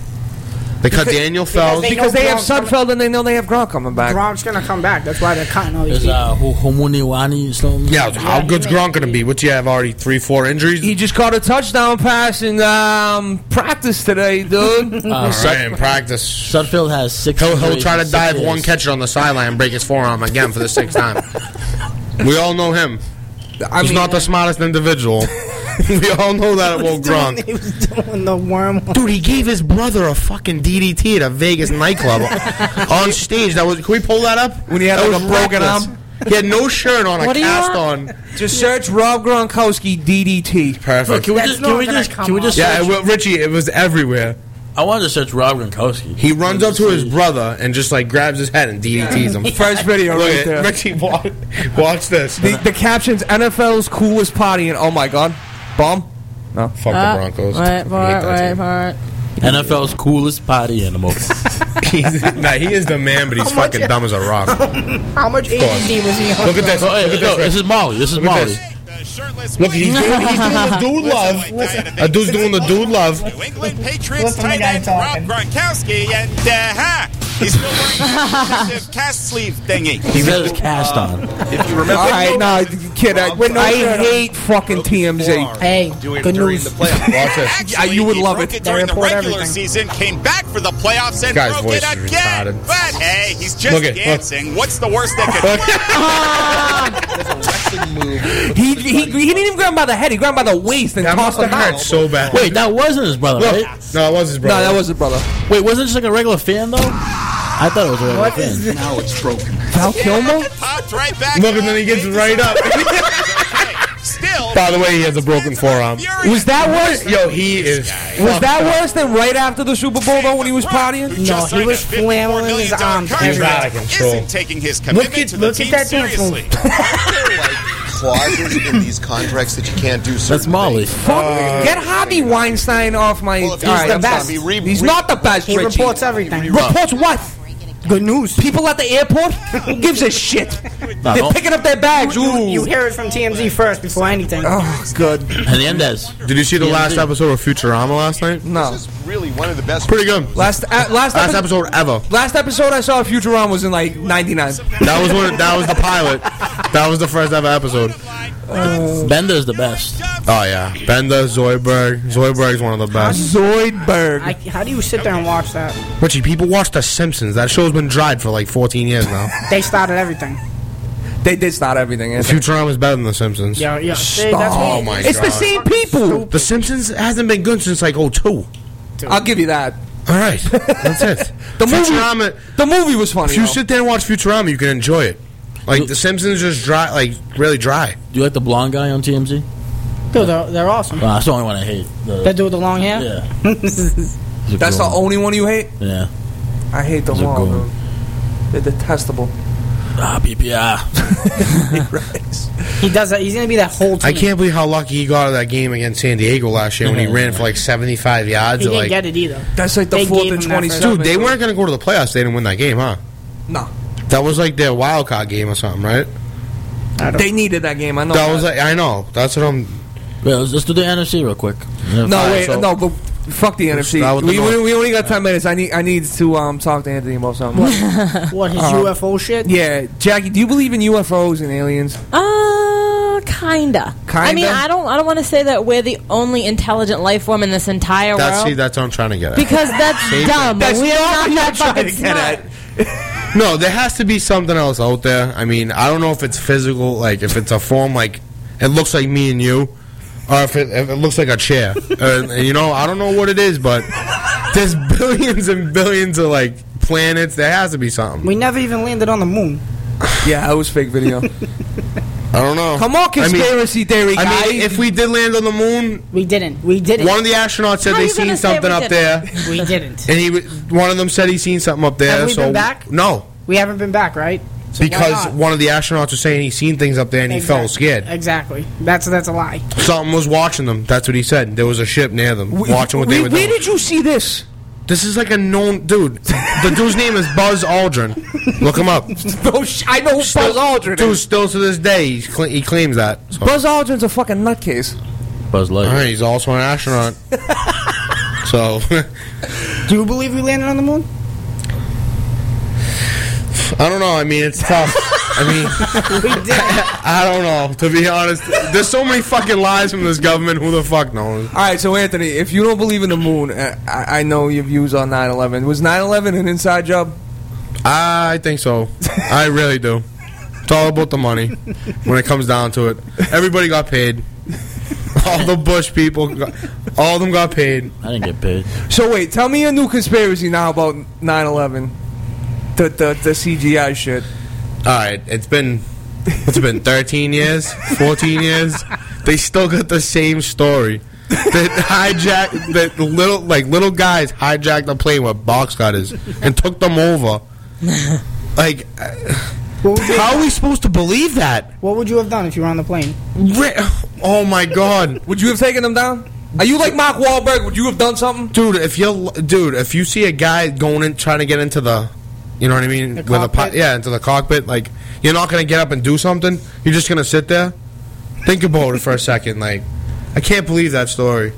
S4: They cut Daniel Fells.
S2: they-
S1: Because they have
S2: Gronk
S1: Sudfeld and they know they have Gronk coming back.
S2: Gronk's gonna come back. That's why they're cutting all these.
S3: Is
S2: people.
S3: uh, Hu- Hoomanawanui still?
S4: yeah, how
S2: he
S4: good's
S2: made-
S4: Gronk gonna be? What do you have already three, four injuries?
S1: He just caught a touchdown pass in um, practice today, dude.
S3: Uh,
S4: All
S3: Sud-
S4: right, in practice.
S3: Sudfeld has six.
S4: He'll, he'll try to dive
S3: years.
S4: one catcher on the sideline and break his forearm again for the sixth time. we all know him.
S1: I
S4: He's
S1: mean,
S4: not the smartest individual. we all know that about Gronk.
S2: He was doing the worm.
S4: Dude, he gave his brother a fucking DDT at a Vegas nightclub on stage. That was. Can we pull that up?
S1: When he had,
S4: That
S1: like, a broken
S4: reckless.
S1: arm?
S4: He had no shirt on, a
S5: What do you
S4: cast on.
S1: just search Rob Gronkowski DDT.
S4: Perfect.
S3: Can we
S2: That's
S3: just? Can we just? Can we just?
S4: yeah,
S3: search-
S4: well, Richie, it was everywhere.
S3: I wanted to search Rob Gronkowski.
S4: He runs up to his brother and just like grabs his head and DDTs him.
S1: First video
S4: Look
S1: right
S4: at
S1: there.
S4: Richie, watch, watch this.
S1: The, the captions: NFL's coolest party, and oh my god, bomb. No.
S4: Fuck the
S5: Uh,
S4: Broncos.
S5: Wait for
S4: I hate
S5: it,
S4: that
S5: wait
S4: team.
S5: for it.
S3: NFL's coolest party animal.
S4: He's, nah, he is the man, but he's
S2: How much-
S4: fucking dumb as a rock.
S2: How much ADD was he on?
S4: Look at this.
S3: oh, hey,
S4: Look at
S3: no,
S4: this.
S3: this is Molly. This is
S4: Look at
S3: Molly.
S4: this. Look, he's doing, he's doing the dude love. A dude's doing the dude love.
S7: New England Patriots
S2: Listen to the
S7: tight
S2: guy
S7: end Rob
S2: talking.
S7: Gronkowski, and uh, ha, he's still wearing that protective cast sleeve thingy.
S3: He got his cast on.
S8: If you remember,
S1: All right, nah, kid, I,
S8: Rob
S1: I
S8: Gronkowski
S1: hate fucking TMZ.
S2: Hey,
S8: doing
S2: good
S8: during
S2: news.
S8: the playoffs.
S4: Watch this.
S7: Actually,
S1: you would
S7: he
S1: love
S7: broke
S1: it.
S7: it during
S2: They
S7: the
S2: report
S7: regular
S2: everything.
S7: season, came back for the playoffs, and
S4: Guy's
S7: broke
S4: voice
S7: it
S4: is
S7: again.
S4: retarded.
S7: But hey, he's just
S4: Look at- look.
S7: dancing. What's the worst that could
S8: wrestling move.
S1: He, he, he didn't even grab him by the head. He grabbed him by the waist and
S4: That
S1: tossed
S4: must
S1: him
S4: hurt
S1: out.
S4: so bad.
S3: Wait, that wasn't his brother,
S4: Look,
S3: right?
S4: no, it was his brother.
S1: No, that was his brother.
S3: Wait, wasn't it just like a regular fan though? I thought it was a regular
S2: What
S3: fan.
S2: this?
S8: Now it's broken.
S1: Val Kilmer?
S7: Popped right back.
S4: Look, and then he gets right up.
S7: Still.
S4: By the way, he has a broken forearm.
S1: Was that worse?
S4: Yo, he is.
S1: Was that worse than right after the Super Bowl though when he was partying?
S2: No, he was flailing his arms
S4: He's
S2: everywhere.
S4: out of control.
S7: Isn't taking his commitment
S2: at-
S7: to the
S2: look at
S7: team
S2: that dance move.
S7: seriously.
S8: Clauses in these contracts that you can't do certain
S3: That's Molly.
S8: things.
S1: Fuck, uh, get Harvey Weinstein off my.
S8: Well, if he's
S1: right,
S2: the
S1: I'm
S2: best.
S1: sorry.
S8: Re-
S1: He's
S8: re-
S1: not the best.
S2: He
S1: Richie.
S2: reports everything.
S1: Reports what?
S2: Good news.
S1: People at the airport? Who gives a shit?
S3: Nah,
S1: They're
S3: don't-
S1: picking up their bags.
S2: You,
S1: Ooh.
S2: you hear it from TMZ first before anything.
S1: Oh, good.
S3: Hernandez.
S4: Did you see the
S3: TMZ.
S4: last episode of Futurama last night?
S1: No.
S8: This is really one of the best.
S4: Pretty good.
S1: Last uh, last,
S4: Last
S1: epi-
S4: episode ever.
S1: Last episode I saw of Futurama was in like '99.
S4: That was one. That was the pilot. That was the first ever episode. Oh.
S3: Bender's the best.
S4: Oh yeah, Bender Zoidberg. Zoidberg's one of the best.
S1: Zoidberg.
S2: I, how do you sit there and watch that?
S4: Richie, people watch The Simpsons. That show's been dried for like 14 years now.
S2: They started everything.
S1: They did start everything. Anthony.
S4: Futurama's better than The Simpsons.
S2: Yeah, yeah. See, that's
S4: Oh
S2: what,
S4: my
S1: It's
S4: god.
S1: the same people.
S4: The Simpsons hasn't been good since like 02.
S1: I'll give you that.
S4: All right, that's it.
S1: The movie, the movie was funny.
S4: If you
S1: though.
S4: sit there and watch Futurama, you can enjoy it. Like The Simpsons, just dry, like really dry.
S3: Do you like the blonde guy on TMZ?
S2: dude, they're, they're awesome.
S3: Well, that's the only one I hate. The,
S2: That dude with the long hair?
S3: yeah. He's a
S1: That's the
S3: goon.
S1: only one you hate.
S3: Yeah.
S1: I hate them
S3: He's a
S1: all.
S3: goon.
S1: dude. They're detestable.
S3: Ah, PPR.
S2: he does that. He's going to be that whole team.
S4: I can't believe how lucky he got out of that game against San Diego last year when he ran for like 75 yards.
S2: He
S4: or,
S2: didn't
S4: like,
S2: get it either.
S1: That's like the
S2: They
S1: fourth
S2: gave
S1: and
S2: him that
S1: twenty.
S2: first-
S4: dude, they weren't going to go to the playoffs. They didn't win that game, huh?
S1: No,
S4: That was like their wild card game or something, right?
S2: I don't-
S1: they needed that game. I know.
S4: That was like I know. That's what I'm.
S3: Wait, let's, let's do the NFC real quick.
S1: no,
S3: Alright,
S1: wait,
S3: so-
S1: no, but fuck the NFC.
S4: start with the
S1: We,
S4: North.
S1: we, we only got ten minutes. I need I need to um talk to Anthony about something.
S2: What, his UFO shit?
S1: yeah, Jackie, do you believe in UFOs and aliens?
S5: Uh, kinda. I mean,
S1: Kinda?
S5: I don't. I don't want to say that we're the only intelligent life form in this entire
S4: That's see, that's what I'm trying to get at.
S5: because that's dumb.
S1: That's
S5: we're
S1: not
S5: not
S1: what
S5: that
S1: you're trying
S5: fucking
S1: to get
S5: smart.
S1: At.
S4: No, there has to be something else out there. I mean, I don't know if it's physical, like if it's a form, like it looks like me and you, or if it, if it looks like a chair. uh, you know, I don't know what it is, but there's billions and billions of like planets. There has to be something.
S2: We never even landed on the moon.
S1: Yeah, that was fake video.
S4: I don't know.
S1: Come on,
S4: I mean-
S1: conspiracy theory guy.
S4: I mean, if we did land on the moon,
S2: We didn't. We didn't.
S4: one of the astronauts said
S5: How
S4: they
S5: you gonna
S4: seen
S5: say
S4: something
S5: we
S4: up there,
S5: didn't?
S2: we didn't.
S4: and he, w- one of them said he seen something up there.
S2: Have we
S4: so
S2: been back?
S4: no,
S2: We haven't been back, right? So why
S4: because
S2: not?
S4: one of the astronauts was saying he seen things up there and he felt
S2: Exactly.
S4: scared.
S2: Exactly. That's that's a lie.
S4: Something was watching them. That's what he said. There was a ship near them,
S1: We-
S4: watching what they
S1: we-
S4: were
S1: Where
S4: doing.
S1: did you see this?
S4: This is like a known dude. The dude's name is Buzz Aldrin. Look him up.
S1: Oh, sh- I know who Buzz Aldrin
S4: Dude,
S1: is.
S4: still to this day, he, cl- he claims that. So.
S1: Buzz Aldrin's a fucking nutcase.
S3: Buzz Lightyear.
S4: right, he's also an astronaut. so,
S2: Do you believe we landed on the moon?
S4: I don't know. I mean, it's tough. I mean,
S2: We did.
S4: I don't know. To be honest, there's so many fucking lies from this government. Who the fuck knows?
S1: All right, so Anthony, if you don't believe in the moon, uh, I, I know your views on 9/11. Was 9/11 an inside job?
S4: I think so. I really do. It's all about the money when it comes down to it. Everybody got paid. All the Bush people, got, all of them got paid.
S3: I didn't get paid.
S1: So wait, tell me a new conspiracy now about 9/11. The the, the CGI shit.
S4: All right, it's been it's been 13 years, 14 years. They still got the same story. That hijacked that little like little guys hijacked a plane with box cutters and took them over. Like,
S2: What
S4: how are we supposed to believe that?
S2: what would you have done if you were on the plane?
S4: Ri- Oh my god.
S1: Would you have taken them down? Are you like Mark Wahlberg? Would you have done something?
S4: dude. If you dude, if you see a guy going in trying to get into the, you know what I mean,
S2: The
S4: with a pi- yeah, into the cockpit, like you're not gonna get up and do something. You're just gonna sit there. Think about it for a second. Like, I can't believe that story.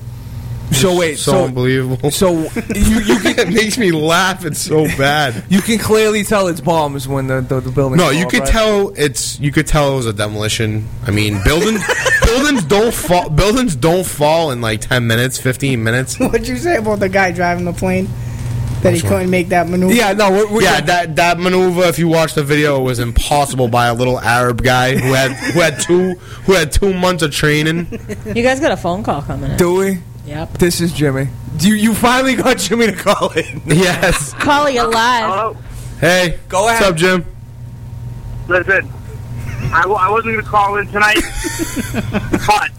S1: So wait,
S4: so,
S1: so
S4: unbelievable.
S1: so you you can
S4: it makes me laugh. It's so bad.
S1: you can clearly tell it's bombs when the the, the building.
S4: No, you
S1: up,
S4: could
S1: right?
S4: tell it's you could tell it was a demolition. I mean, buildings buildings don't fall buildings don't fall in like ten minutes, fifteen minutes.
S2: What'd you say about the guy driving the plane? That he couldn't make that maneuver.
S1: Yeah, no, we're, we're,
S4: Yeah, that that maneuver. If you watch the video, was impossible by a little Arab guy who had who had two who had two months of training.
S5: You guys got a phone call coming in.
S1: do we?
S5: Yep.
S1: This is Jimmy. You you finally got Jimmy to call in.
S4: Yes.
S5: Calling it live.
S9: Hello.
S4: Hey,
S1: Go ahead.
S4: what's up, Jim?
S9: Listen, I, w- I wasn't going to call in tonight, but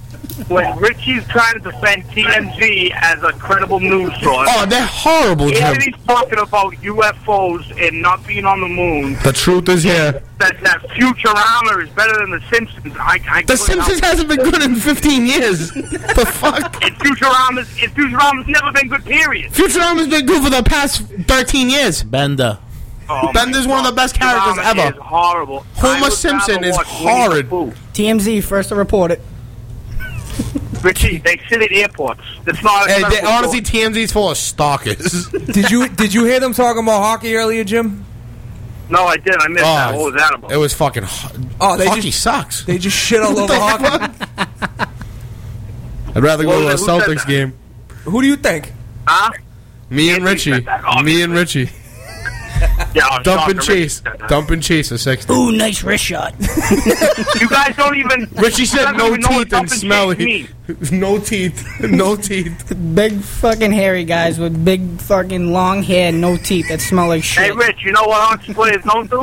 S9: when Richie's trying to defend TMZ as a credible news source,
S4: Oh, they're horrible, Jim.
S9: he's talking about UFOs and not being on the moon,
S4: The truth is here.
S9: that that Futurama is better than The Simpsons. I, I
S4: The Simpsons hasn't been good in 15 years. the fuck?
S9: And Futurama's, and Futurama's never been good, period.
S4: Futurama's been good for the past 13 years.
S3: Bender.
S9: Oh,
S4: Bender's one of the best characters
S9: Futurama
S4: ever.
S9: is horrible.
S4: Homer Simpson is
S9: watch
S4: horrid.
S2: TMZ first to report it.
S9: Richie, they sit at airports. That's not.
S4: Hey,
S9: that's
S4: they, honestly, TMZ's full of stalkers.
S1: Did you did you hear them talking about hockey earlier, Jim?
S9: no, I did. I missed that. Oh, what was that about?
S4: It was fucking. ho-
S1: Oh, they
S4: hockey
S1: just
S4: sucks.
S1: they just shit all over hockey.
S4: I'd rather go
S9: Well,
S4: to a Celtics game.
S1: Who do you think?
S9: Huh?
S4: Me and
S9: Anthony
S4: Richie.
S9: said that,
S4: Me and Richie.
S9: Yeah,
S4: Dump and chase. Dump and chase a 60.
S2: Ooh, nice wrist shot.
S9: You guys don't even.
S4: Richie said no
S9: don't even know what
S4: teeth and
S9: chase
S4: smelly. No teeth. No teeth.
S2: big fucking hairy guys with big fucking long hair, no teeth that smell like shit. Hey.
S9: Rich, you know what hockey players don't do?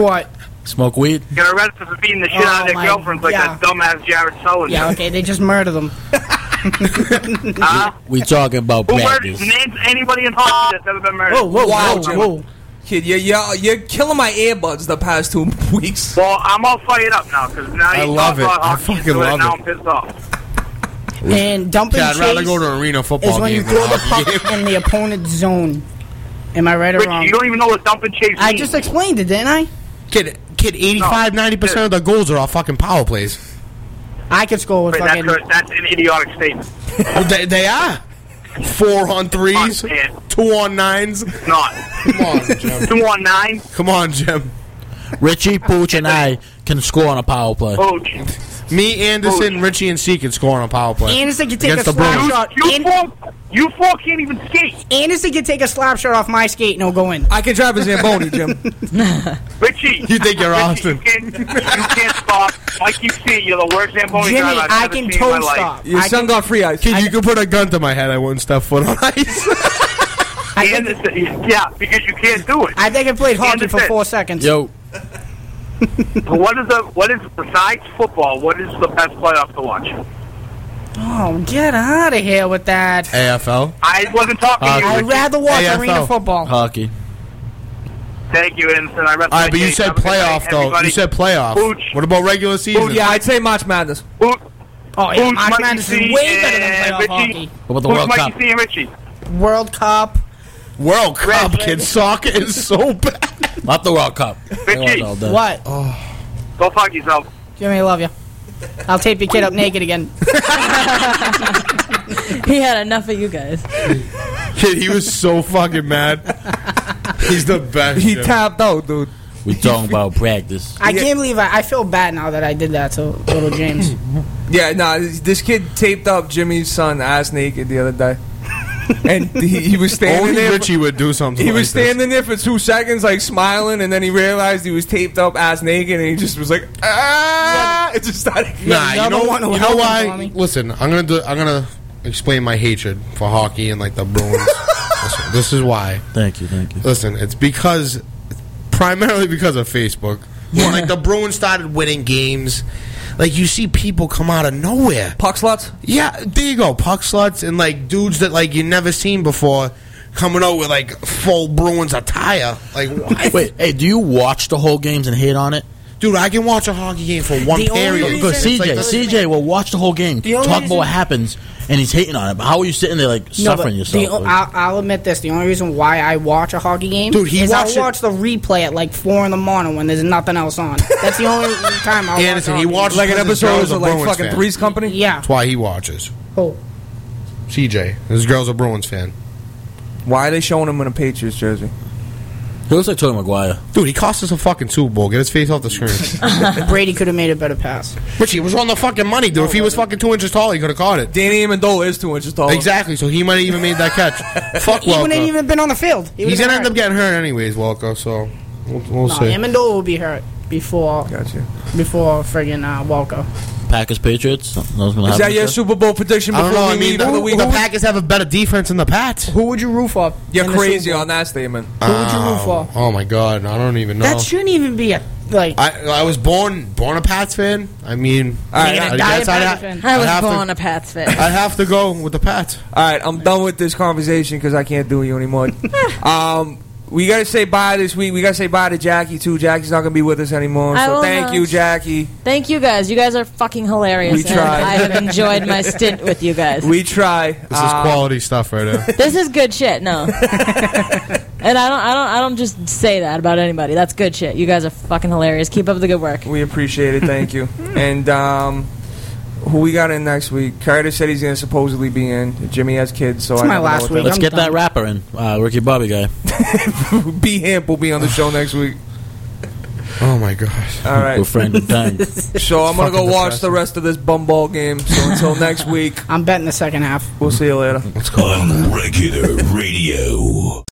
S2: What?
S3: Smoke weed.
S9: Get arrested for beating the shit out
S2: Oh,
S9: of their oh
S2: my-
S9: girlfriends like
S2: yeah.
S9: that dumbass Jared Sullinger.
S2: Yeah, okay, they just murder them.
S9: Huh?
S3: We talking about
S9: Who
S3: practice.
S9: Name anybody in hockey that's ever been murdered.
S2: Whoa, whoa,
S1: Wow,
S2: whoa,
S1: Jim.
S2: whoa.
S1: Kid, you're, you're, you're killing my earbuds the past two weeks.
S9: Well, I'm all fired up now because now
S4: I
S9: you
S4: love
S9: talk
S4: it.
S9: about
S4: I
S9: hockey,
S4: fucking
S9: so
S4: love
S9: now. I'm pissed off.
S2: And dumping
S4: Yeah, I'd rather
S2: chase
S4: go to an arena
S2: is when you
S4: game than
S2: throw the puck in the opponent's zone. Am I right or
S9: Rich,
S2: wrong?
S9: you don't even know what dump and chase means.
S2: I just explained it, didn't I?
S4: Kid, kid, 85, 90% of the goals are off fucking power plays.
S2: I could score with
S9: Wait,
S2: fucking.
S9: that's, that's an idiotic statement.
S4: Well, they, they are. Four on threes,
S9: Man,
S4: two on nines.
S9: it's not.
S4: Come on, Jim.
S9: Two on nine.
S4: Come on, Jim.
S3: Richie, Pooch, and I can score on a power play.
S9: Coach.
S4: Me, Anderson, Richie, and C can score on a power play.
S2: Anderson can take a
S4: Against the
S2: slap
S4: Bruins.
S2: shot.
S9: You
S2: An-
S9: four, you four can't even skate.
S2: Anderson can take a slap shot off my skate and it'll go in.
S1: I can drive a Zamboni, Jim.
S9: Richie.
S4: You think you're
S9: Richie,
S4: Austin.
S9: You can't, you can't stop. I keep seeing you're the worst Zamboni
S2: Jimmy,
S9: driver I've
S2: I
S9: ever
S2: can
S9: seen in my
S2: toe
S9: life.
S2: stop.
S1: Your
S2: I
S1: son
S2: can,
S1: got free ice.
S4: Kid, you could put a gun to my head. I wouldn't step foot on ice.
S2: I think,
S9: Anderson, yeah, because you can't do it.
S2: I think I played hockey for
S9: Anderson.
S2: four seconds.
S3: Yo,
S9: But what is the what is besides football? What is the best playoff to watch?
S2: Oh, get out of here with that.
S4: AFL.
S9: I wasn't talking to you.
S2: I'd rather watch
S4: AFL.
S2: arena football.
S3: hockey.
S9: Thank you, Anderson. I rest
S4: All
S9: my
S4: right, but you
S9: case.
S4: said
S9: Have a good
S4: playoff though.
S9: everybody.
S4: You said playoff.
S9: Pooch.
S4: What about regular season?
S1: Yeah, I'd say March Madness.
S9: Who,
S2: Oh, yeah,
S9: who's
S2: March Madness is way better than playoff
S9: Richie?
S2: hockey.
S3: What about the
S9: Who's
S3: World
S9: Mikey
S3: Cup?
S9: C and Richie?
S2: World Cup.
S4: World Cup, kid. Soccer is so bad.
S3: Not the World Cup. They
S9: Richie.
S3: lost all day.
S2: What? Oh.
S9: Go fuck yourself.
S2: Jimmy, I love you. I'll tape your kid up naked again.
S5: He had enough of you guys.
S4: Kid, he was so fucking mad. He's the best.
S1: He
S4: Jim.
S1: tapped out, dude.
S3: We talking about practice.
S2: I can't believe I, I feel bad now that I did that to little James.
S1: Yeah, nah, this this kid taped up Jimmy's son ass naked the other day. And he, he was standing
S4: Only
S1: there. for-
S4: Richie would do something.
S1: he
S4: like
S1: was standing there for two seconds, like smiling, and then he realized he was taped up ass naked, and he just was like, ah! It just started.
S4: This. Nah,
S2: you're
S4: you
S2: the
S4: know,
S2: one who
S4: you know why? Listen, I'm gonna do. I'm gonna explain my hatred for hockey and like the Bruins. Listen, this is why.
S3: Thank you, thank you.
S4: Listen, it's because primarily because of Facebook. When like the Bruins started winning games, like you see people come out of nowhere.
S1: Puck sluts?
S4: Yeah, there you go. Puck sluts and like dudes that like you never seen before coming out with like full Bruins attire. Like, why?
S3: Wait, hey, do you watch the whole games and hate on it?
S4: Dude, I can watch a hockey game for one
S2: The only
S4: period.
S2: reason-
S3: Because
S4: It's
S3: CJ,
S4: like the-
S3: CJ will watch the whole game,
S2: The only
S3: talk about
S2: reason-
S3: what happens, and he's hating on it. But how are you sitting there like
S2: No, but
S3: suffering
S2: the,
S3: yourself?
S2: I'll, I'll admit this. The only reason why I watch a hockey game
S4: Dude, he
S2: is
S4: watched it-
S2: I'll watch the replay at like 4 in the morning when there's nothing else on. That's the only time I'll
S4: Anderson,
S2: watch
S4: he
S2: hockey.
S4: watched
S1: Like an
S4: because his
S1: episode
S4: girl's a
S1: of like
S4: Bruins
S1: fucking
S4: fan.
S1: Three's Company?
S2: Yeah.
S4: That's why he watches.
S2: Oh.
S4: CJ, his girl's a Bruins fan.
S1: Why are they showing him in a Patriots jersey?
S3: He looks like Tobey Maguire.
S4: Dude, he cost us a fucking Super Bowl. Get his face off the screen.
S2: Brady could have made a better pass.
S4: Richie, it was on the fucking money, dude. If he was fucking two inches tall, he could have caught it.
S1: Danny Amendola is two inches tall.
S4: Exactly, so he might have even made that catch. Fuck
S2: He wouldn't have
S4: Welker.
S2: even been on the field. He
S4: He's
S2: would've
S4: gonna end
S2: been
S4: up getting hurt anyways, Welker. So we'll, we'll
S2: hurt.
S4: see.
S2: No, Amendola will be hurt before
S1: Gotcha.
S2: before friggin' uh, Welker.
S3: Packers Patriots. That was gonna
S1: Is
S3: happen,
S1: that your
S3: sir?
S1: Super Bowl prediction
S4: I
S1: before
S4: don't know.
S1: we
S4: I mean,
S1: leave for the
S4: the,
S1: week?
S4: the Packers have a better defense than the Pats.
S2: Who would you root for?
S1: You're
S2: in the
S1: crazy
S2: Bowl?
S1: on that statement.
S2: Who would you root for?
S4: Oh my god, I don't even know.
S2: That shouldn't even be a like.
S4: I I was born born a Pats fan. I mean,
S1: All right, I
S2: gonna
S4: I
S2: die a
S4: guess I'd
S2: Packers
S4: ha-
S2: fan.
S5: I was
S4: I'd have
S5: born a Pats fan.
S4: I'd have to go with the Pats.
S1: All right, I'm done with this conversation because I can't do you anymore. um, we gotta say bye this week. We gotta say bye to Jackie too. Jackie's not gonna be with us anymore.
S5: I
S1: So
S5: will
S1: thank
S5: not.
S1: you, Jackie.
S5: Thank you guys. You guys are fucking hilarious.
S1: We
S5: and
S1: tried.
S5: I have enjoyed my stint with you guys.
S1: We try.
S4: This is quality stuff right there.
S5: this is good shit. No, and I don't, I don't, I don't just say that about anybody. That's good shit. You guys are fucking hilarious. Keep up the good work.
S1: We appreciate it. Thank you. and um, who we got in next week? Carter said he's gonna supposedly be in. Jimmy has kids, so
S2: It's
S1: I
S2: my last week.
S3: Let's
S2: I'm
S3: get
S2: done.
S3: that rapper in, uh, Ricky Bobby guy.
S1: B Himp will be on the show next week.
S4: Oh my gosh.
S1: All right.
S3: With Frank the Tank.
S1: So I'm gonna go
S4: Fucking
S1: watch the rest of this bumball game. So until next week,
S2: I'm betting the second half.
S1: we'll see you later.
S4: Let's go.
S10: Regular.